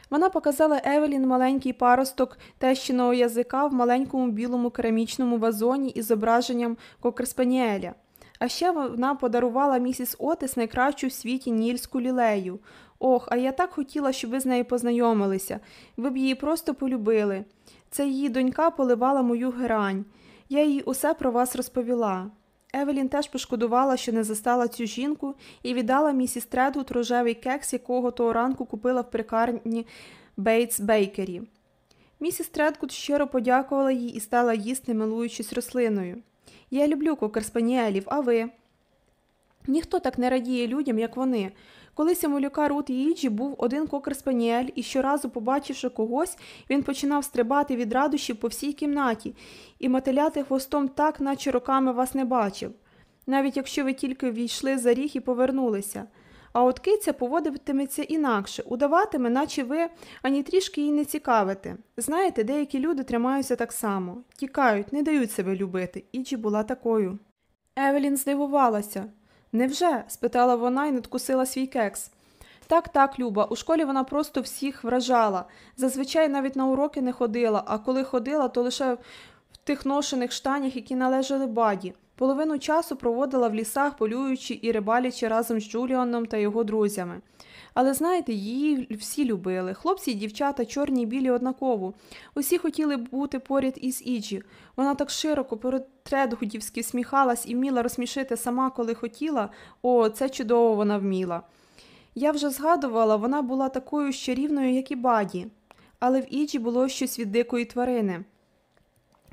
Вона показала Евелін маленький паросток тещиного язика в маленькому білому керамічному вазоні із зображенням кокерспаніеля. А ще вона подарувала місіс Отис найкращу в світі нільську лілею. Ох, а я так хотіла, щоб ви з нею познайомилися. Ви б її просто полюбили. Це її донька поливала мою герань. Я їй усе про вас розповіла. Евелін теж пошкодувала, що не застала цю жінку, і віддала місіс Тредгуд рожевий кекс, якого того ранку купила в пекарні Бейтс Бейкері. Місіс Тредгуд щиро подякувала їй і стала їсти, милуючись рослиною. Я люблю кокерспаніелів, а ви? Ніхто так не радіє людям, як вони. Колись у малюка Рут і Іджі був один кокер-спаніель, і щоразу, побачивши когось, він починав стрибати від радощів по всій кімнаті і мотиляти хвостом так, наче роками вас не бачив, навіть якщо ви тільки війшли за ріг і повернулися. А от киця поводитиметься інакше, удаватиме, наче ви ані трішки її не цікавите. Знаєте, деякі люди тримаються так само, тікають, не дають себе любити. Іджі була такою. Евелін здивувалася. Невже? спитала вона і надкусила свій кекс. Так, так, Люба, у школі вона просто всіх вражала. Зазвичай навіть на уроки не ходила, а коли ходила, то лише в тих ношених штанях, які належали Бадді. Половину часу проводила в лісах, полюючи і рибалячи разом з Джуліоном та його друзями. Але знаєте, її всі любили хлопці і дівчата, чорні і білі однаково. Усі хотіли бути поряд із Іджі. Вона так широко, по-тредгудівськи сміхалась і вміла розсмішити сама, коли хотіла, о, це чудово вона вміла. Я вже згадувала, вона була такою ж чарівною, як і Бадді, але в Іджі було щось від дикої тварини.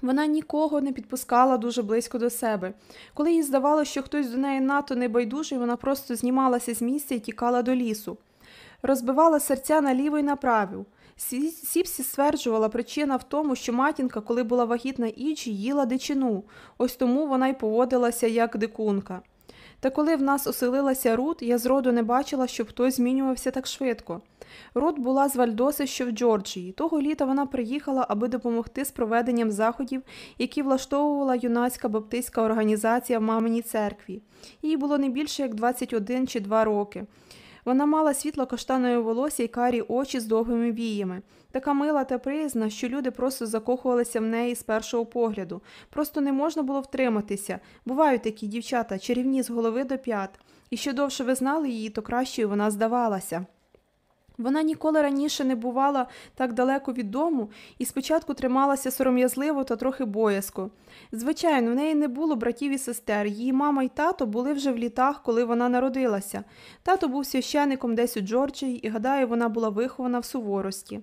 Вона нікого не підпускала дуже близько до себе. Коли їй здавалося, що хтось до неї надто небайдужий, вона просто знімалася з місця і тікала до лісу розбивала серця наліво й направо. Сіпсі стверджувала, причина в тому, що матінка, коли була вагітна Іджі, їла дичину, ось тому вона й поводилася як дикунка. Та коли в нас оселилася Рут, я зроду не бачила, щоб хтось змінювався так швидко. Рут була з Вальдоси, що в Джорджії. Того літа вона приїхала, аби допомогти з проведенням заходів, які влаштовувала юнацька баптистська організація в маминій церкві. Їй було не більше як 21 чи 2 роки. Вона мала світло каштанове волосся і карі очі з довгими віями. Така мила та приязна, що люди просто закохувалися в неї з першого погляду. Просто не можна було втриматися. Бувають такі дівчата, чарівні з голови до п'ят. І що довше ви знали її, то кращою вона здавалася. Вона ніколи раніше не бувала так далеко від дому і спочатку трималася сором'язливо та трохи боязко. Звичайно, в неї не було братів і сестер. Її мама і тато були вже в літах, коли вона народилася. Тато був священником десь у Джорджії, і гадаю, вона була вихована в суворості.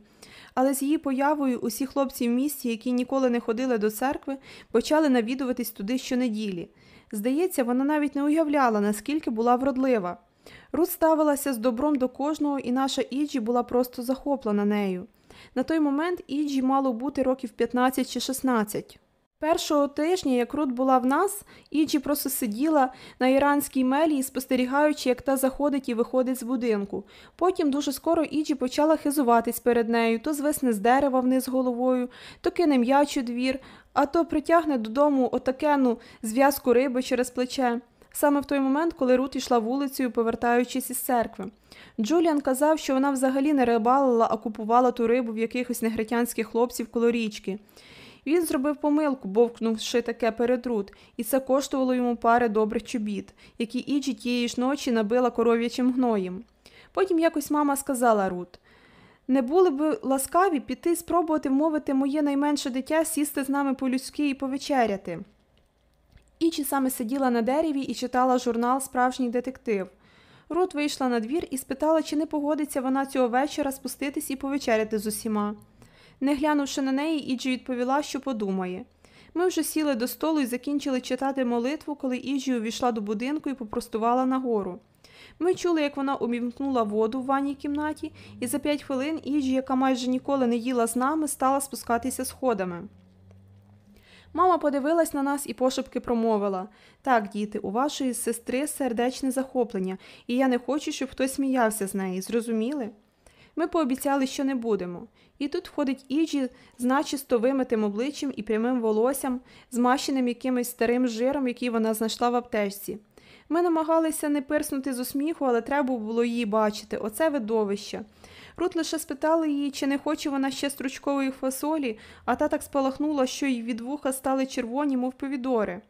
Але з її появою усі хлопці в місті, які ніколи не ходили до церкви, почали навідуватись туди щонеділі. Здається, вона навіть не уявляла, наскільки була вродлива. Рут ставилася з добром до кожного, і наша Іджі була просто захоплена нею. На той момент Іджі мало бути років 15 чи 16. Першого тижня, як Рут була в нас, Іджі просто сиділа на іранській мелії, спостерігаючи, як та заходить і виходить з будинку. Потім дуже скоро Іджі почала хизуватись перед нею, то звисне з дерева вниз головою, то кине м'яч у двір, а то притягне додому отакену зв'язку риби через плече саме в той момент, коли Рут йшла вулицею, повертаючись із церкви. Джуліан казав, що вона взагалі не рибалила, а купувала ту рибу в якихось негритянських хлопців коло річки. Він зробив помилку, бовкнувши таке перед Рут, і це коштувало йому пари добрих чобіт, які Іджі тієї ж ночі набила коров'ячим гноєм. Потім якось мама сказала Рут не були б ласкаві піти спробувати вмовити моє найменше дитя сісти з нами по-людськи і повечеряти. Ічі саме сиділа на дереві і читала журнал Справжній детектив. Рут вийшла на двір і спитала, чи не погодиться вона цього вечора спуститись і повечеряти з усіма. Не глянувши на неї, Іджі відповіла, що подумає. Ми вже сіли до столу і закінчили читати молитву, коли Іджі увійшла до будинку і попростувала нагору. Ми чули, як вона увімкнула воду в ванній кімнаті, і за п'ять хвилин Іджі, яка майже ніколи не їла з нами, стала спускатися сходами. Мама подивилась на нас і пошепки промовила так, діти, у вашої сестри сердечне захоплення, і я не хочу, щоб хтось сміявся з неї. Зрозуміли? Ми пообіцяли, що не будемо. І тут входить Іджі з начисто вимитим обличчям і прямим волоссям, змащеним якимось старим жиром, який вона знайшла в аптечці. Ми намагалися не пирснути з усміху, але треба було її бачити. Оце видовище. Рут лише спитала її, чи не хоче вона ще стручкової фасолі, а та так спалахнула, що й від вуха стали червоні, мов повідори.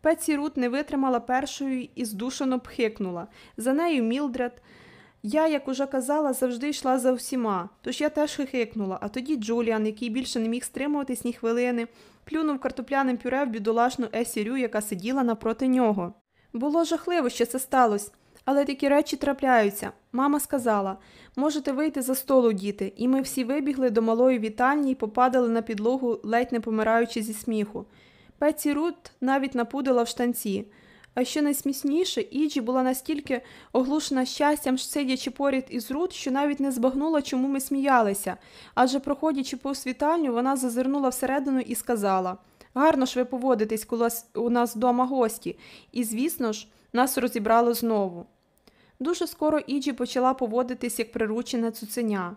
Пеці Рут не витримала першою і здушено пхикнула. За нею Мілдред. Я, як уже казала, завжди йшла за всіма, тож я теж хихикнула, а тоді Джуліан, який більше не міг стримуватись ні хвилини, плюнув картопляним пюре в бідолашну Есірю, яка сиділа напроти нього. Було жахливо, що це сталося. Але такі речі трапляються. Мама сказала можете вийти за столу, діти, і ми всі вибігли до малої вітальні і попадали на підлогу, ледь не помираючи зі сміху. Пеці Рут навіть напудила в штанці. А що найсмісніше, Іджі була настільки оглушена щастям, сидячи поряд із Рут, що навіть не збагнула, чому ми сміялися. Адже, проходячи повз вітальню, вона зазирнула всередину і сказала Гарно ж ви поводитесь, коли у нас вдома гості, і, звісно ж, нас розібрало знову. Дуже скоро Іджі почала поводитись як приручена цуценя.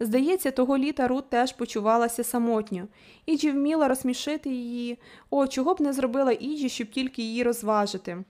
Здається, того літа Рут теж почувалася самотньо. Іджі вміла розсмішити її. О, чого б не зробила Іджі, щоб тільки її розважити.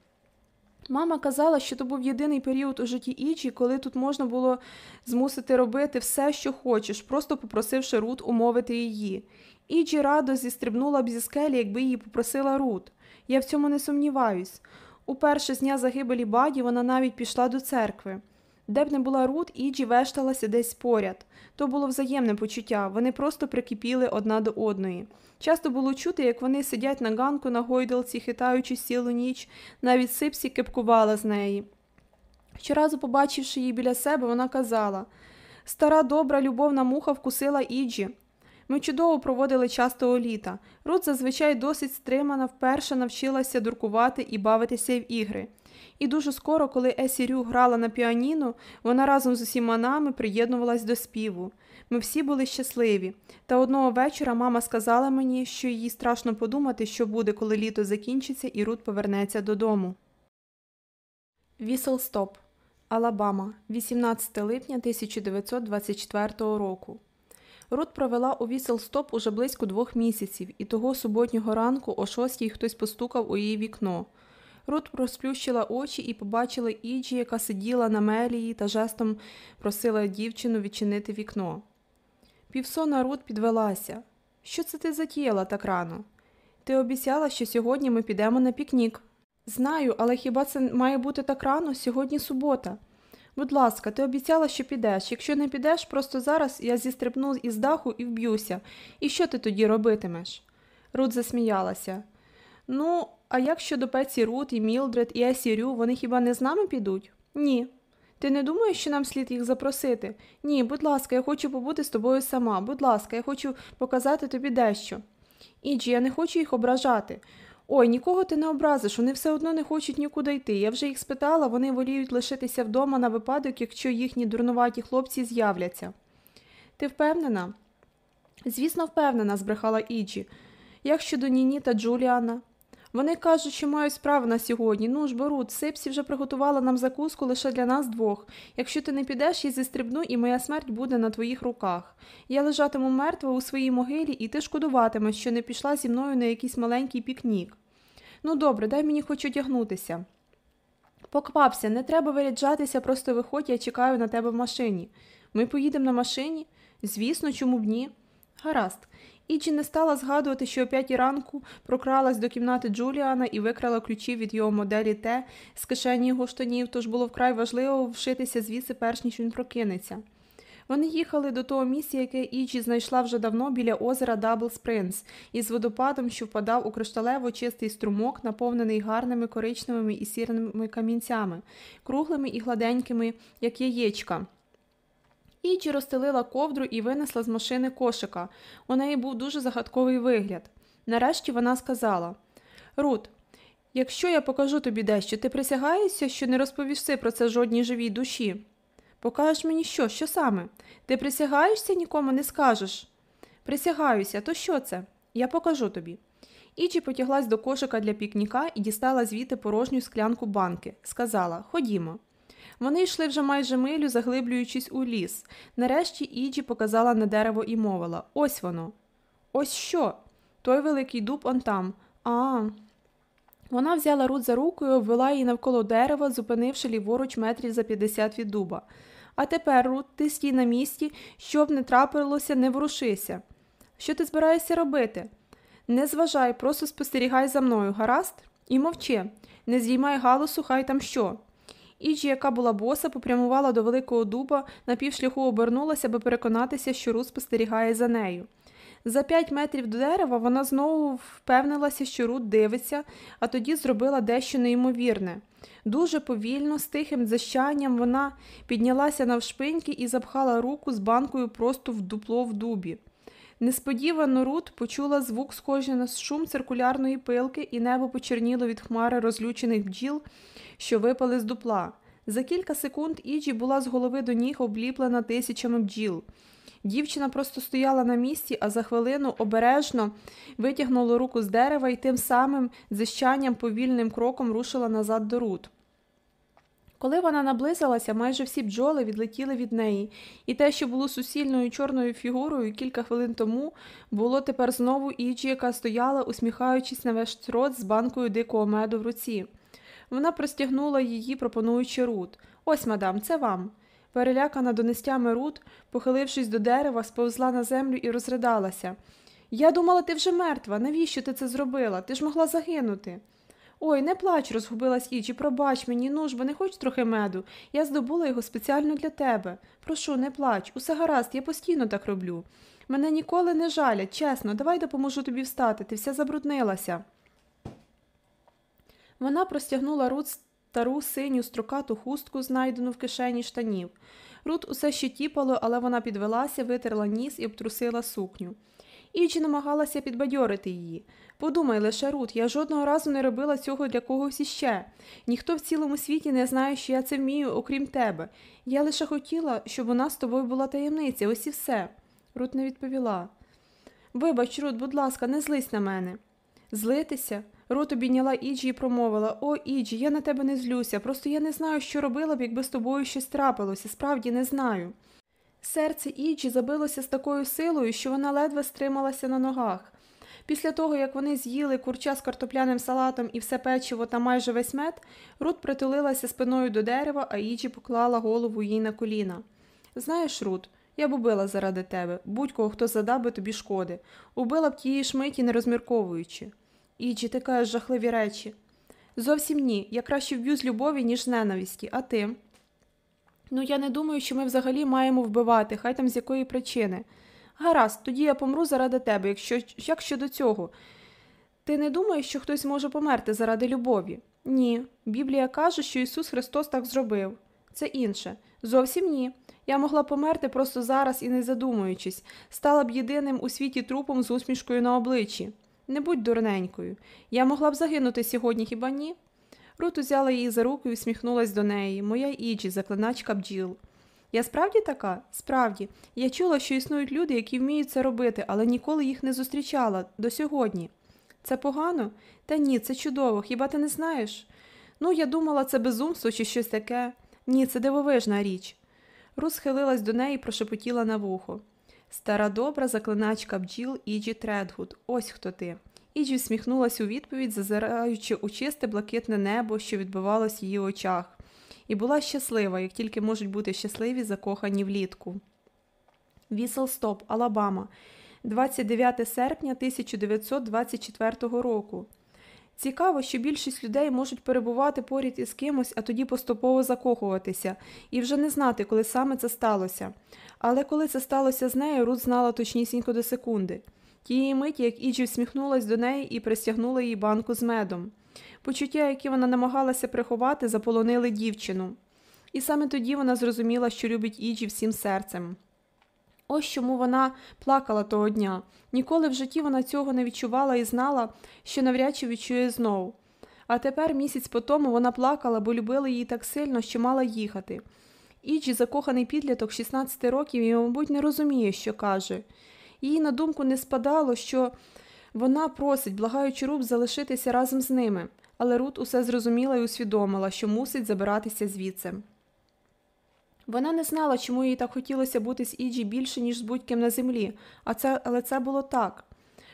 Мама казала, що то був єдиний період у житті Іджі, коли тут можна було змусити робити все, що хочеш, просто попросивши Рут умовити її. Іджі радо зістрибнула б зі скелі, якби її попросила Рут. Я в цьому не сумніваюсь. Уперше з дня загибелі баді вона навіть пішла до церкви. Де б не була Рут, Іджі вешталася десь поряд. То було взаємне почуття, вони просто прикипіли одна до одної. Часто було чути, як вони сидять на ганку на гойдалці, хитаючись цілу ніч, навіть сипсі кипкувала з неї. Щоразу, побачивши її біля себе, вона казала Стара добра любовна муха вкусила Іджі. Ми чудово проводили час того літа. Рут зазвичай досить стримана, вперше навчилася дуркувати і бавитися в ігри. І дуже скоро, коли Есі Рю грала на піаніно, вона разом з усіма нами приєднувалась до співу. Ми всі були щасливі. Та одного вечора мама сказала мені, що їй страшно подумати, що буде, коли літо закінчиться і Рут повернеться додому. Віселстоп, Алабама, 18 липня 1924 року. Рут провела у Віселстоп уже близько двох місяців, і того суботнього ранку о шостій хтось постукав у її вікно. Рут розплющила очі і побачила Іджі, яка сиділа на мелії та жестом просила дівчину відчинити вікно. Півсона Рут підвелася. Що це ти затіяла так рано? Ти обіцяла, що сьогодні ми підемо на пікнік. Знаю, але хіба це має бути так рано? Сьогодні субота. Будь ласка, ти обіцяла, що підеш. Якщо не підеш, просто зараз я зістрибну із даху і вб'юся. І що ти тоді робитимеш? Рут засміялася. Ну, а як щодо Пеці Рут і Мілдред і Есі Рю, вони хіба не з нами підуть? Ні. Ти не думаєш, що нам слід їх запросити? Ні, будь ласка, я хочу побути з тобою сама. Будь ласка, я хочу показати тобі дещо. Іджі, я не хочу їх ображати. Ой, нікого ти не образиш, вони все одно не хочуть нікуди йти. Я вже їх спитала, вони воліють лишитися вдома на випадок, якщо їхні дурнуваті хлопці з'являться. Ти впевнена? Звісно, впевнена, збрехала Іджі. Як щодо Ніні та Джуліана? Вони кажуть, що мають справу на сьогодні. Ну ж, беруть, Сипсі вже приготувала нам закуску лише для нас двох. Якщо ти не підеш, я зістрибну, і моя смерть буде на твоїх руках. Я лежатиму мертва у своїй могилі, і ти шкодуватимеш, що не пішла зі мною на якийсь маленький пікнік. Ну добре, дай мені хоч одягнутися. Поквапся, не треба виряджатися, просто виходь, я чекаю на тебе в машині. Ми поїдемо на машині? Звісно, чому б ні? Гаразд. Іджі не стала згадувати, що о п'ятій ранку прокралась до кімнати Джуліана і викрала ключі від його моделі Т з кишені його штанів, тож було вкрай важливо вшитися звідси, перш ніж він прокинеться. Вони їхали до того місця, яке Іджі знайшла вже давно біля озера Дабл Спринц, із водопадом, що впадав у кришталево чистий струмок, наповнений гарними коричневими і сірними камінцями, круглими і гладенькими, як яєчка. Іджі розстелила ковдру і винесла з машини кошика. У неї був дуже загадковий вигляд. Нарешті вона сказала Рут, якщо я покажу тобі дещо, ти присягаєшся, що не розповісти про це жодній живій душі. Покажеш мені що, що саме? Ти присягаєшся, нікому не скажеш. Присягаюся, то що це? Я покажу тобі. Іджі потяглась до кошика для пікніка і дістала звідти порожню склянку банки. Сказала Ходімо. Вони йшли вже майже милю, заглиблюючись у ліс. Нарешті Іджі показала на дерево і мовила Ось воно. Ось що? Той великий дуб он там. А. Вона взяла Рут за руку і обвела її навколо дерева, зупинивши ліворуч метрів за 50 від дуба. А тепер, Рут, ти стій на місці, щоб не трапилося, не ворушися. Що ти збираєшся робити? Не зважай, просто спостерігай за мною, гаразд? І мовчи, не зіймай галусу, хай там що. Іджі, яка була боса, попрямувала до великого дуба, на півшляху обернулася, аби переконатися, що Рут спостерігає за нею. За п'ять метрів до дерева вона знову впевнилася, що Рут дивиться, а тоді зробила дещо неймовірне. Дуже повільно, з тихим защанням вона піднялася навшпиньки і запхала руку з банкою просто в дупло в дубі. Несподівано Рут почула звук, схожий на шум циркулярної пилки, і небо почерніло від хмари розлючених бджіл, що випали з дупла. За кілька секунд Іджі була з голови до ніг обліплена тисячами бджіл. Дівчина просто стояла на місці, а за хвилину обережно витягнула руку з дерева і тим самим зищанням повільним кроком рушила назад до Рут. Коли вона наблизилася, майже всі бджоли відлетіли від неї, і те, що було сусільною чорною фігурою кілька хвилин тому, було тепер знову Іджі, яка стояла, усміхаючись на весь рот з банкою дикого меду в руці. Вона простягнула її, пропонуючи Рут. Ось, мадам, це вам. Перелякана донестями Рут, похилившись до дерева, сповзла на землю і розридалася. Я думала, ти вже мертва. Навіщо ти це зробила? Ти ж могла загинути. Ой, не плач, розгубилась Іджі, пробач мені, ну ж, бо не хоч трохи меду. Я здобула його спеціально для тебе. Прошу, не плач, усе гаразд, я постійно так роблю. Мене ніколи не жалять, чесно, давай допоможу тобі встати, ти вся забруднилася. Вона простягнула Рут стару синю строкату хустку, знайдену в кишені штанів. Рут усе ще тіпало, але вона підвелася, витерла ніс і обтрусила сукню. Іджі намагалася підбадьорити її. Подумай лише, Рут, я жодного разу не робила цього для когось іще. Ніхто в цілому світі не знає, що я це вмію, окрім тебе. Я лише хотіла, щоб у нас з тобою була таємниця, ось і все. Рут не відповіла. Вибач, Рут, будь ласка, не злись на мене. Злитися? Рут обійняла Іджі і промовила О, Іджі, я на тебе не злюся, просто я не знаю, що робила б, якби з тобою щось трапилося, справді не знаю. Серце Іджі забилося з такою силою, що вона ледве стрималася на ногах. Після того, як вони з'їли курча з картопляним салатом і все печиво та майже весь мед, Рут притулилася спиною до дерева, а Іджі поклала голову їй на коліна. Знаєш, Рут, я б убила заради тебе, будь-кого, хто задав би тобі шкоди. Убила б тієї шмиті, не розмірковуючи. Іджі, ти кажеш жахливі речі. Зовсім ні. Я краще вб'ю з любові, ніж з ненависті, а ти? Ну, я не думаю, що ми взагалі маємо вбивати, хай там з якої причини. Гаразд, тоді я помру заради тебе, якщо як щодо цього. Ти не думаєш, що хтось може померти заради любові? Ні. Біблія каже, що Ісус Христос так зробив. Це інше. Зовсім ні. Я могла померти просто зараз і не задумуючись, стала б єдиним у світі трупом з усмішкою на обличчі. Не будь дурненькою. Я могла б загинути сьогодні, хіба ні? Рут узяла її за руку і всміхнулась до неї. Моя Іджі, заклиначка бджіл. Я справді така? Справді. Я чула, що існують люди, які вміють це робити, але ніколи їх не зустрічала до сьогодні. Це погано? Та ні, це чудово, хіба ти не знаєш? Ну, я думала, це безумство чи щось таке. Ні, це дивовижна річ. Рут схилилась до неї і прошепотіла на вухо. Стара добра заклиначка бджіл Іджі Тредгуд, ось хто ти. Іджі всміхнулась у відповідь, зазираючи у чисте блакитне небо, що відбивалось в її очах, і була щаслива, як тільки можуть бути щасливі закохані влітку. Віселстоп, Алабама, 29 серпня 1924 року. Цікаво, що більшість людей можуть перебувати поряд із кимось, а тоді поступово закохуватися, і вже не знати, коли саме це сталося. Але коли це сталося з нею, Рут знала точнісінько до секунди. Тієї миті, як Іджі всміхнулась до неї і пристягнула їй банку з медом. Почуття, які вона намагалася приховати, заполонили дівчину. І саме тоді вона зрозуміла, що любить Іджі всім серцем. Ось чому вона плакала того дня. Ніколи в житті вона цього не відчувала і знала, що навряд чи відчує знову. А тепер, місяць по тому, вона плакала, бо любила її так сильно, що мала їхати. Іджі, закоханий підліток 16 років, і, мабуть, не розуміє, що каже. Їй на думку не спадало, що вона просить, благаючи Рут, залишитися разом з ними, але Рут усе зрозуміла і усвідомила, що мусить забиратися звідси. Вона не знала, чому їй так хотілося бути з Іджі більше, ніж з будь-ким на землі, а це, але це було так.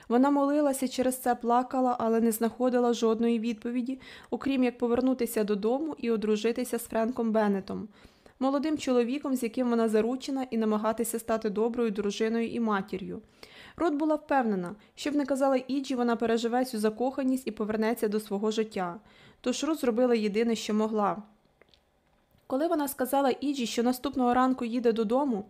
Вона молилася, через це плакала, але не знаходила жодної відповіді, окрім як повернутися додому і одружитися з Френком Беннетом, молодим чоловіком, з яким вона заручена, і намагатися стати доброю дружиною і матір'ю. Рот була впевнена, що б не казала Іджі, вона переживе цю закоханість і повернеться до свого життя. Тож Рут зробила єдине, що могла. Коли вона сказала Іджі, що наступного ранку їде додому,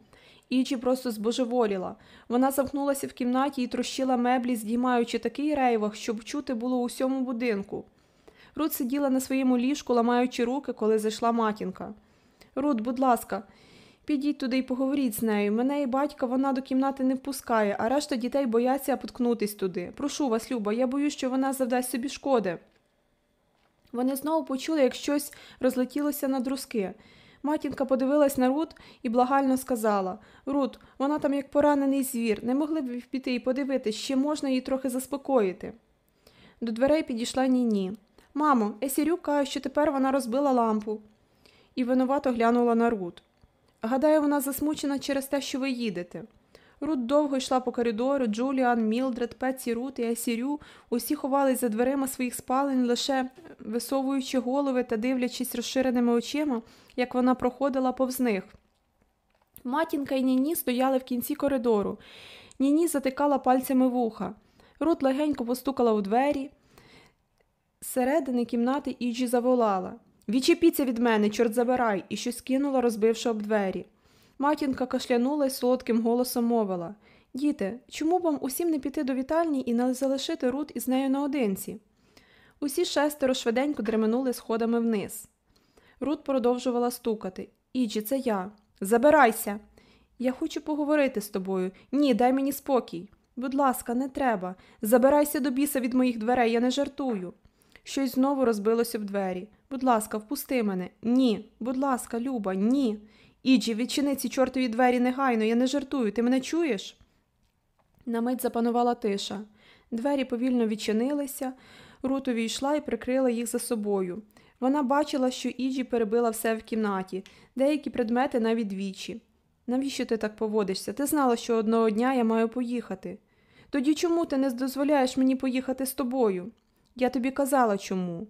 Іджі просто збожеволіла. Вона замкнулася в кімнаті і трощила меблі, здіймаючи такий рейвах, щоб чути було у всьому будинку. Рут сиділа на своєму ліжку, ламаючи руки, коли зайшла матінка. Рут, будь ласка, підіть туди і поговоріть з нею. Мене і батька вона до кімнати не впускає, а решта дітей бояться поткнутись туди. Прошу вас, Люба, я боюсь, що вона завдасть собі шкоди. Вони знову почули, як щось розлетілося на друзки. Матінка подивилась на Рут і благально сказала Рут, вона там як поранений звір, не могли б піти і подивитись, ще можна її трохи заспокоїти. До дверей підійшла Ніні. Мамо, Есірюк каже, що тепер вона розбила лампу. І винувато глянула на Рут. Гадаю, вона засмучена через те, що ви їдете. Рут довго йшла по коридору, Джуліан, Мілдред, Петсі Рут і Асірю усі ховались за дверима своїх спалень, лише висовуючи голови та дивлячись розширеними очима, як вона проходила повз них. Матінка і Ніні стояли в кінці коридору. Ніні затикала пальцями вуха. Рут легенько постукала у двері. Зсередини кімнати Іджі заволала Відчепіться від мене, чорт забирай, і щось кинула, розбивши об двері. Матінка кашлянула й солодким голосом мовила Діти, чому б вам усім не піти до вітальні і не залишити Рут із нею наодинці? Усі шестеро швиденько дременули сходами вниз. Рут продовжувала стукати. Іджі, це я. Забирайся. Я хочу поговорити з тобою. Ні, дай мені спокій. Будь ласка, не треба. Забирайся до біса від моїх дверей, я не жартую. Щось знову розбилося в двері. Будь ласка, впусти мене. Ні. Будь ласка, Люба, ні. Іджі, відчини ці чортові двері негайно, я не жартую, ти мене чуєш? На мить запанувала тиша. Двері повільно відчинилися, Рут увійшла і прикрила їх за собою. Вона бачила, що Іджі перебила все в кімнаті, деякі предмети навіть двічі. Навіщо ти так поводишся? Ти знала, що одного дня я маю поїхати. Тоді чому ти не дозволяєш мені поїхати з тобою? Я тобі казала чому.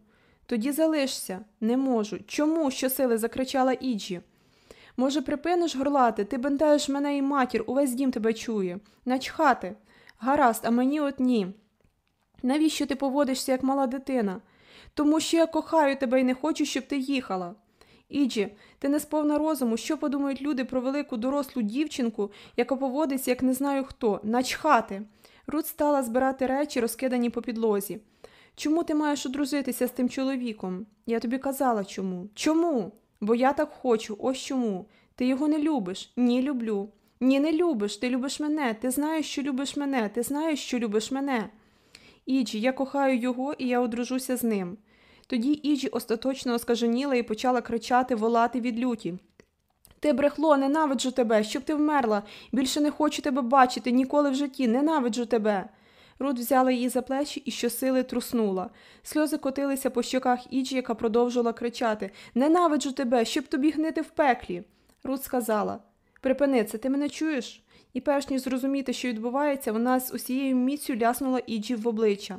Тоді залишся, не можу. Чому? щосили закричала Іджі. Може, припиниш горлати, ти бентаєш мене і матір, увесь дім тебе чує. Начхати. Гаразд, а мені от ні. Навіщо ти поводишся, як мала дитина? Тому що я кохаю тебе і не хочу, щоб ти їхала. Іджі, ти не сповна розуму, що подумають люди про велику дорослу дівчинку, яка поводиться, як не знаю хто, начхати. Рут стала збирати речі, розкидані по підлозі. Чому ти маєш одружитися з тим чоловіком? Я тобі казала чому. Чому? Бо я так хочу, ось чому. Ти його не любиш? Ні, люблю. Ні, не любиш, ти любиш мене, ти знаєш, що любиш мене, ти знаєш, що любиш мене. Іджі, я кохаю його і я одружуся з ним. Тоді Іджі остаточно оскаженіла і почала кричати, волати від люті. Ти брехло, ненавиджу тебе, щоб ти вмерла. Більше не хочу тебе бачити, ніколи в житті, ненавиджу тебе. Рут взяла її за плечі і щосили труснула. Сльози котилися по щоках Іджі, яка продовжувала кричати Ненавиджу тебе, щоб тобі гнити в пеклі. Рут сказала Припини це, ти мене чуєш? І перш ніж зрозуміти, що відбувається, вона з усією міцю ляснула Іджі в обличчя.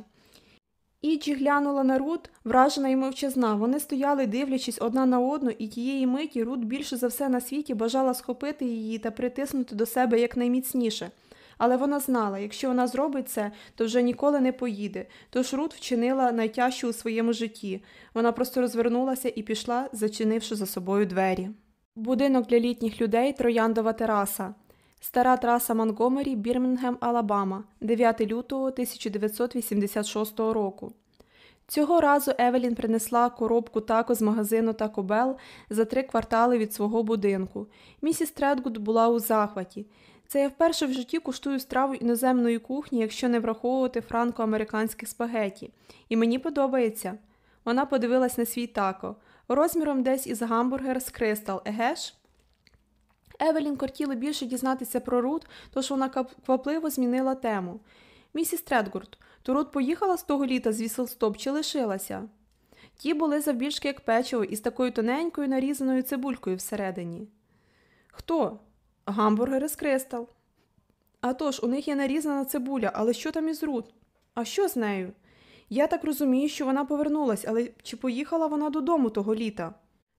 Іджі глянула на Рут, вражена і мовчазна. Вони стояли, дивлячись одна на одну, і тієї миті Рут більше за все на світі бажала схопити її та притиснути до себе якнайміцніше. Але вона знала, якщо вона зробить це, то вже ніколи не поїде. Тож Рут вчинила найтяжче у своєму житті. Вона просто розвернулася і пішла, зачинивши за собою двері. Будинок для літніх людей Трояндова тераса. Стара траса Монгомері, Бірмінгем, Алабама, 9 лютого 1986 року. Цього разу Евелін принесла коробку тако з магазину Тако Белл за три квартали від свого будинку. Місіс Тредгуд була у захваті. Це я вперше в житті куштую страву іноземної кухні, якщо не враховувати франко-американських спагеті. І мені подобається. Вона подивилась на свій тако, розміром десь із гамбургер з кристал, еге ж? Евелін кортіло більше дізнатися про Рут, тож вона квапливо змінила тему. Місіс Тредгуд, то Рут поїхала з того літа з Віселстоп чи лишилася? Ті були завбільшки як печиво із такою тоненькою нарізаною цибулькою всередині. Хто? Гамбургери з кристал. А тож, у них є нарізана цибуля, але що там із Рут? А що з нею? Я так розумію, що вона повернулась, але чи поїхала вона додому того літа?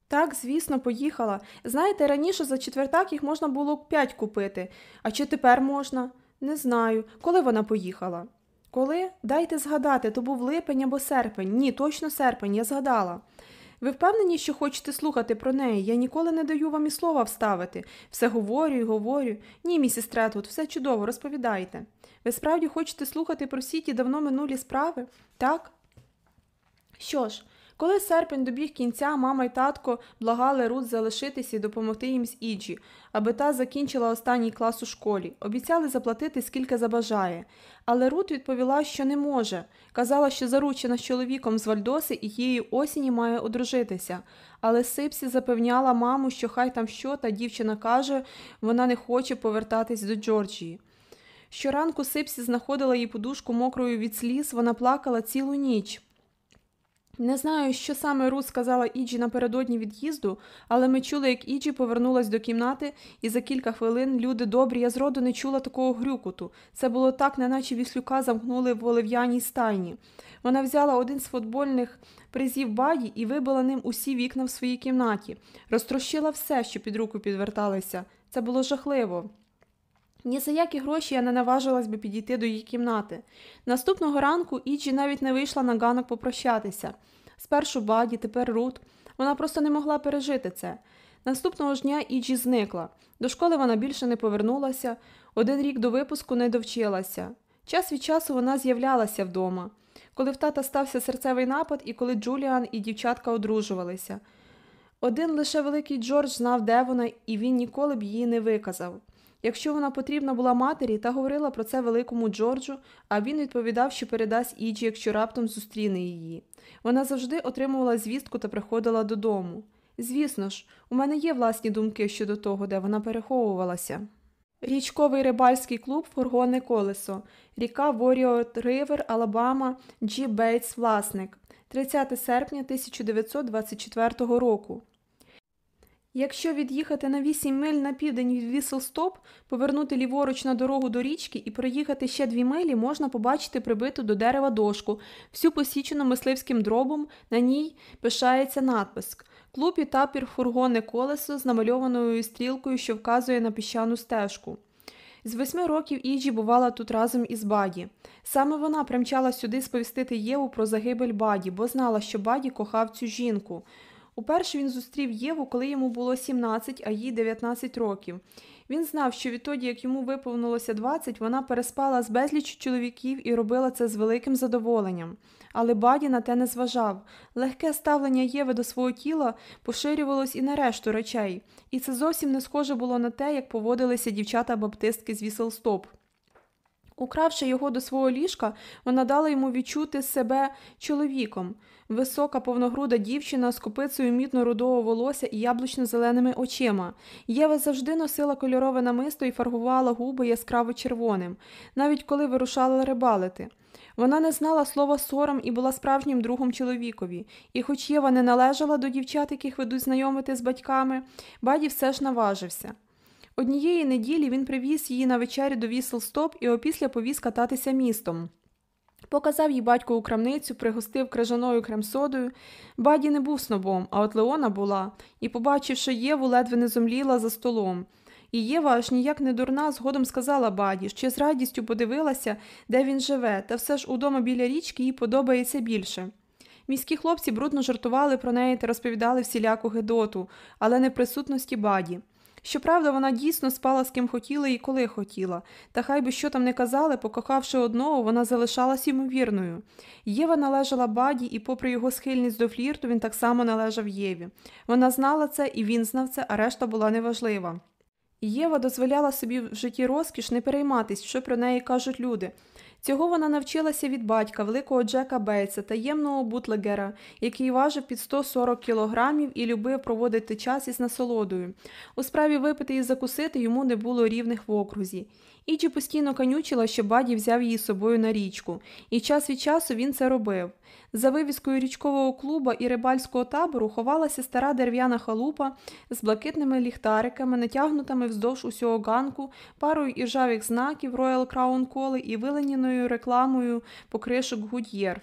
Так, звісно, поїхала. Знаєте, раніше за четвертак їх можна було п'ять купити. А чи тепер можна? Не знаю. Коли вона поїхала? Коли? Дайте згадати, то був липень або серпень. Ні, точно серпень, я згадала. Ви впевнені, що хочете слухати про неї? Я ніколи не даю вам і слова вставити. Все говорю і говорю. Ні, місіс Третвуд, все чудово, розповідайте. Ви справді хочете слухати про всі ті давно минулі справи? Так? Що ж, коли серпень добіг кінця, мама й татко благали Рут залишитися і допомогти їм з Іджі, аби та закінчила останній клас у школі. Обіцяли заплатити скільки забажає. Але Рут відповіла, що не може. Казала, що заручена з чоловіком з Вальдоси і тієї осені має одружитися. Але Сипсі запевняла маму, що хай там що, та дівчина каже, вона не хоче повертатись до Джорджії. Щоранку Сипсі знаходила їй подушку мокрою від сліз, вона плакала цілу ніч. Не знаю, що саме Рут сказала Іджі напередодні від'їзду, але ми чули, як Іджі повернулась до кімнати, і за кілька хвилин люди добрі, я зроду не чула такого грюкоту. Це було так, неначе віслюка замкнули в олив'яній стайні. Вона взяла один з футбольних призів баді і вибила ним усі вікна в своїй кімнаті, розтрощила все, що під руку підверталося. Це було жахливо. Ні за які гроші я не наважилась би підійти до її кімнати. Наступного ранку Іджі навіть не вийшла на ганок попрощатися. Спершу баді, тепер Рут. Вона просто не могла пережити це. Наступного ж дня Іджі зникла. До школи вона більше не повернулася, один рік до випуску не довчилася. Час від часу вона з'являлася вдома, коли в тата стався серцевий напад і коли Джуліан і дівчатка одружувалися. Один лише великий Джордж знав, де вона, і він ніколи б її не виказав. Якщо вона потрібна була матері та говорила про це великому Джорджу, а він відповідав, що передасть Іджі, якщо раптом зустріне її. Вона завжди отримувала звістку та приходила додому. Звісно ж, у мене є власні думки щодо того, де вона переховувалася. Річковий рибальський клуб Фургонне колесо, ріка Воріо Ривер, Алабама, Джі Бейтс, власник, 30 серпня 1924 року. Якщо від'їхати на 8 миль на південь від Віселстоп, повернути ліворуч на дорогу до річки і проїхати ще дві милі, можна побачити прибиту до дерева дошку, всю посічену мисливським дробом, на ній пишається надпис Клуб і тапір фургонне колесо з намальованою стрілкою, що вказує на піщану стежку. З восьми років Іджі бувала тут разом із Баді. Саме вона примчала сюди сповістити Єву про загибель Баді, бо знала, що Баді кохав цю жінку. Уперше він зустрів Єву, коли йому було 17, а їй 19 років. Він знав, що відтоді, як йому виповнилося 20, вона переспала з безліч чоловіків і робила це з великим задоволенням. Але Баді на те не зважав. Легке ставлення Єви до свого тіла поширювалось і на решту речей, і це зовсім не схоже було на те, як поводилися дівчата-баптистки з Віселстоп. Укравши його до свого ліжка, вона дала йому відчути себе чоловіком. Висока, повногруда дівчина з копицею мітно-рудого волосся і яблучно-зеленими очима. Єва завжди носила кольорове намисто і фаргувала губи яскраво червоним, навіть коли вирушала рибалити. Вона не знала слова сором і була справжнім другом чоловікові, і, хоч Єва не належала до дівчат, яких ведуть знайомити з батьками, баді все ж наважився. Однієї неділі він привіз її на вечері до Віселстоп і опісля повіз кататися містом. Показав їй батькову крамницю, пригостив крижаною кремсодою. Баді не був снобом, а от Леона була, і, побачивши Єву, ледве не зомліла за столом. І Єва аж ніяк не дурна, згодом сказала баді, що з радістю подивилася, де він живе, та все ж удома біля річки їй подобається більше. Міські хлопці брудно жартували про неї та розповідали всіляку гидоту, але не в присутності баді. Щоправда, вона дійсно спала з ким хотіла і коли хотіла, та хай би що там не казали, покохавши одного, вона залишалась йому вірною. Єва належала баді, і, попри його схильність до флірту, він так само належав Єві. Вона знала це, і він знав це, а решта була неважлива. Єва дозволяла собі в житті розкіш не перейматись, що про неї кажуть люди. Цього вона навчилася від батька, великого Джека Бейтса, таємного бутлегера, який важив під 140 кілограмів і любив проводити час із насолодою. У справі випити і закусити йому не було рівних в окрузі. Іджі постійно канючила, щоб баді взяв її з собою на річку, і час від часу він це робив. За вивіскою річкового клуба і рибальського табору ховалася стара дерев'яна халупа з блакитними ліхтариками, натягнутими вздовж усього ганку, парою іржавих знаків Royal Crown Коли і виленіною рекламою покришок Гуд'єр.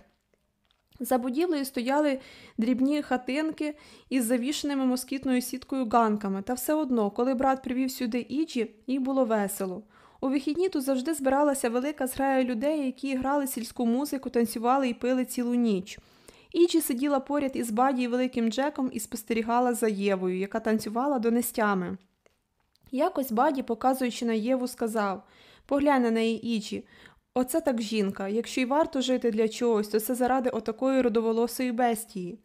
За будівлею стояли дрібні хатинки із завішеними москітною сіткою ганками, та все одно, коли брат привів сюди Іджі, їй було весело. У вихідні тут завжди збиралася велика зграя людей, які грали сільську музику, танцювали і пили цілу ніч. Іджі сиділа поряд із баді і великим Джеком і спостерігала за Євою, яка танцювала до нестями. Якось баді, показуючи на Єву, сказав Поглянь на неї Іджі. Оце так жінка. Якщо й варто жити для чогось, то це заради отакої рудоволосої бестії.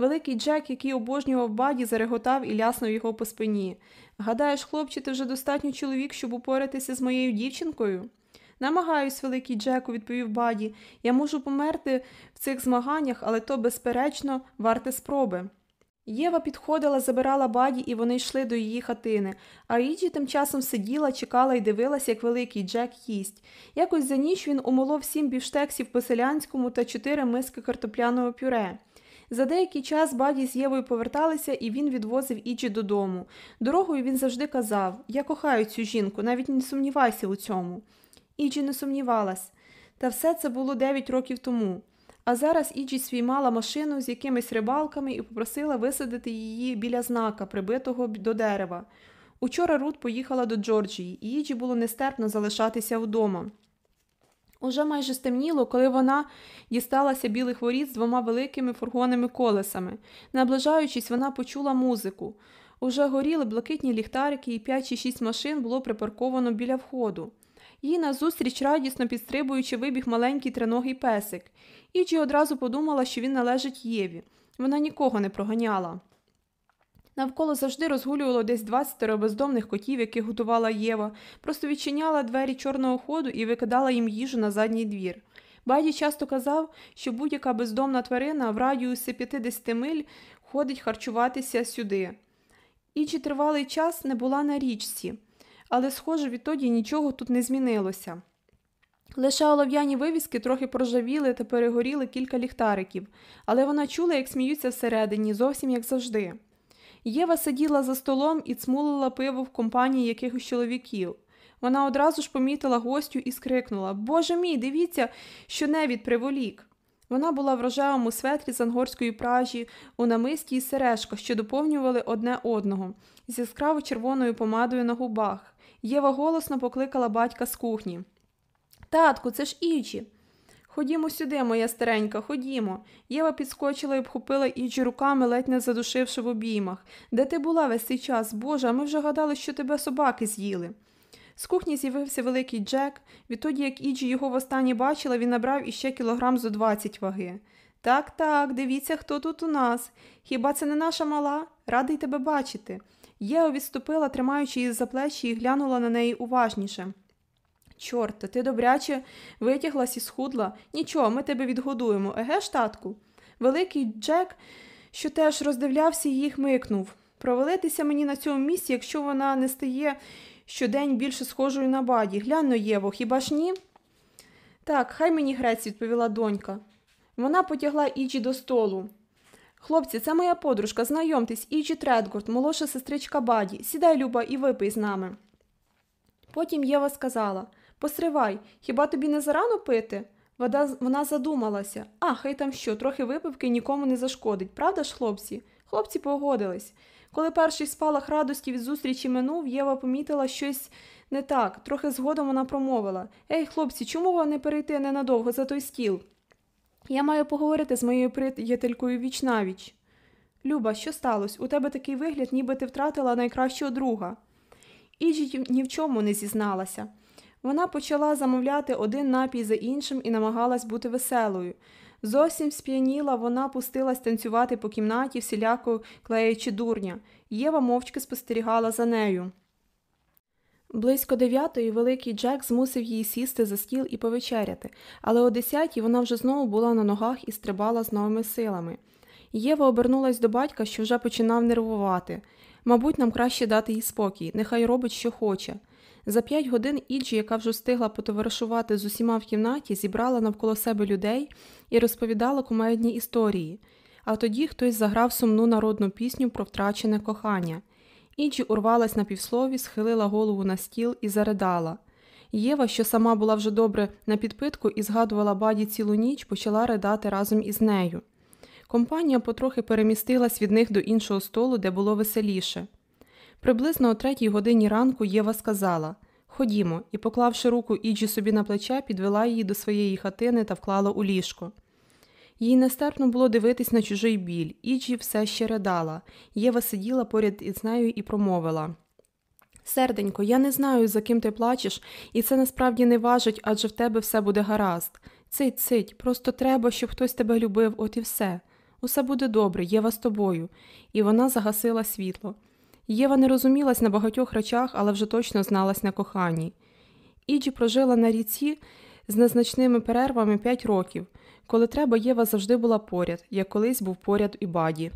Великий Джек, який обожнював баді, зареготав і ляснув його по спині. Гадаєш, хлопче, ти вже достатньо чоловік, щоб упоратися з моєю дівчинкою? Намагаюсь, великий Джеку, відповів баді. Я можу померти в цих змаганнях, але то, безперечно, варте спроби. Єва підходила, забирала баді, і вони йшли до її хатини, а Іджі тим часом сиділа, чекала і дивилася, як великий Джек їсть. Якось за ніч він умолов сім бівштексів по селянському та чотири миски картопляного пюре. За деякий час баді з Євою поверталися, і він відвозив Іджі додому. Дорогою він завжди казав Я кохаю цю жінку, навіть не сумнівайся у цьому. Іджі не сумнівалась. Та все це було дев'ять років тому. А зараз Іджі свіймала машину з якимись рибалками і попросила висадити її біля знака, прибитого до дерева. Учора Рут поїхала до Джорджії, і Іджі було нестерпно залишатися вдома. Уже майже стемніло, коли вона дісталася білих воріт з двома великими фургонними колесами. Наближаючись, вона почула музику. Уже горіли блакитні ліхтарики, і п'ять чи шість машин було припарковано біля входу. Їй назустріч, радісно підстрибуючи, вибіг маленький триногий песик. Іджі одразу подумала, що він належить Єві. Вона нікого не проганяла. Навколо завжди розгулювало десь двадцятеро бездомних котів, яких готувала Єва, просто відчиняла двері чорного ходу і викидала їм їжу на задній двір. Баді часто казав, що будь-яка бездомна тварина в радіусі 50 миль ходить харчуватися сюди. Іджі тривалий час не була на річці, але, схоже, відтоді нічого тут не змінилося. Лише олов'яні вивіски трохи прожавіли та перегоріли кілька ліхтариків, але вона чула, як сміються всередині, зовсім як завжди. Єва сиділа за столом і цмулила пиво в компанії якихось чоловіків. Вона одразу ж помітила гостю і скрикнула Боже мій, дивіться, що невід приволік. Вона була в рожевому светрі з ангорської пражі, у намисті і сережках, що доповнювали одне одного, з яскраво червоною помадою на губах. Єва голосно покликала батька з кухні. Татку, це ж Іджі. Ходімо сюди, моя старенька, ходімо. Єва підскочила і обхопила Іджі руками, ледь не задушивши в обіймах. Де ти була весь цей час? Боже, а ми вже гадали, що тебе собаки з'їли. З кухні з'явився великий Джек. Відтоді, як Іджі його востаннє бачила, він набрав іще кілограм зо двадцять ваги. Так, так, дивіться, хто тут у нас. Хіба це не наша мала? Радий тебе бачити. Єва відступила, тримаючи її за плечі, і глянула на неї уважніше. Чорт, ти добряче витяглась і схудла. Нічого, ми тебе відгодуємо, еге ж, татку? Великий Джек, що теж роздивлявся її, хмикнув. Провалитися мені на цьому місці, якщо вона не стає щодень більше схожою на баді. Глянь-но, Єво, хіба ж ні? Так, хай мені грець, відповіла донька. Вона потягла Іджі до столу. Хлопці, це моя подружка, знайомтесь, Іджі Тредгорд, молодша сестричка Баді. Сідай, Люба, і випий з нами. Потім Єва сказала Постривай, хіба тобі не зарано пити? Вода, вона задумалася. А, хай там що, трохи випивки нікому не зашкодить, правда ж, хлопці? Хлопці погодились. Коли перший спалах радості від зустрічі минув, Єва помітила щось не так. Трохи згодом вона промовила Ей, хлопці, чому вам не перейти ненадовго за той стіл? Я маю поговорити з моєю приятелькою віч навіч. Люба, що сталося? У тебе такий вигляд, ніби ти втратила найкращого друга. Іджі ні в чому не зізналася. Вона почала замовляти один напій за іншим і намагалась бути веселою. Зовсім сп'яніла, вона пустилась танцювати по кімнаті, всіляко клеючи дурня. Єва мовчки спостерігала за нею. Близько дев'ятої великий Джек змусив її сісти за стіл і повечеряти, але о десятій вона вже знову була на ногах і стрибала з новими силами. Єва обернулась до батька, що вже починав нервувати. Мабуть, нам краще дати їй спокій, нехай робить, що хоче. За п'ять годин Іджі, яка вже встигла потоваришувати з усіма в кімнаті, зібрала навколо себе людей і розповідала кумедні історії. А тоді хтось заграв сумну народну пісню про втрачене кохання. Іджі урвалась на півслові, схилила голову на стіл і заридала. Єва, що сама була вже добре на підпитку і згадувала баді цілу ніч, почала ридати разом із нею. Компанія потрохи перемістилась від них до іншого столу, де було веселіше. Приблизно о третій годині ранку Єва сказала Ходімо, і, поклавши руку Іджі собі на плече, підвела її до своєї хатини та вклала у ліжко. Їй нестерпно було дивитись на чужий біль, Іджі все ще ридала. Єва сиділа поряд із нею і промовила Серденько, я не знаю, за ким ти плачеш, і це насправді не важить, адже в тебе все буде гаразд. Цить, цить, просто треба, щоб хтось тебе любив, от і все. Усе буде добре, Єва з тобою. І вона загасила світло. Єва не розумілась на багатьох речах, але вже точно зналась на коханні. Іджі прожила на ріці з незначними перервами п'ять років. Коли треба, Єва завжди була поряд, як колись був поряд і баді.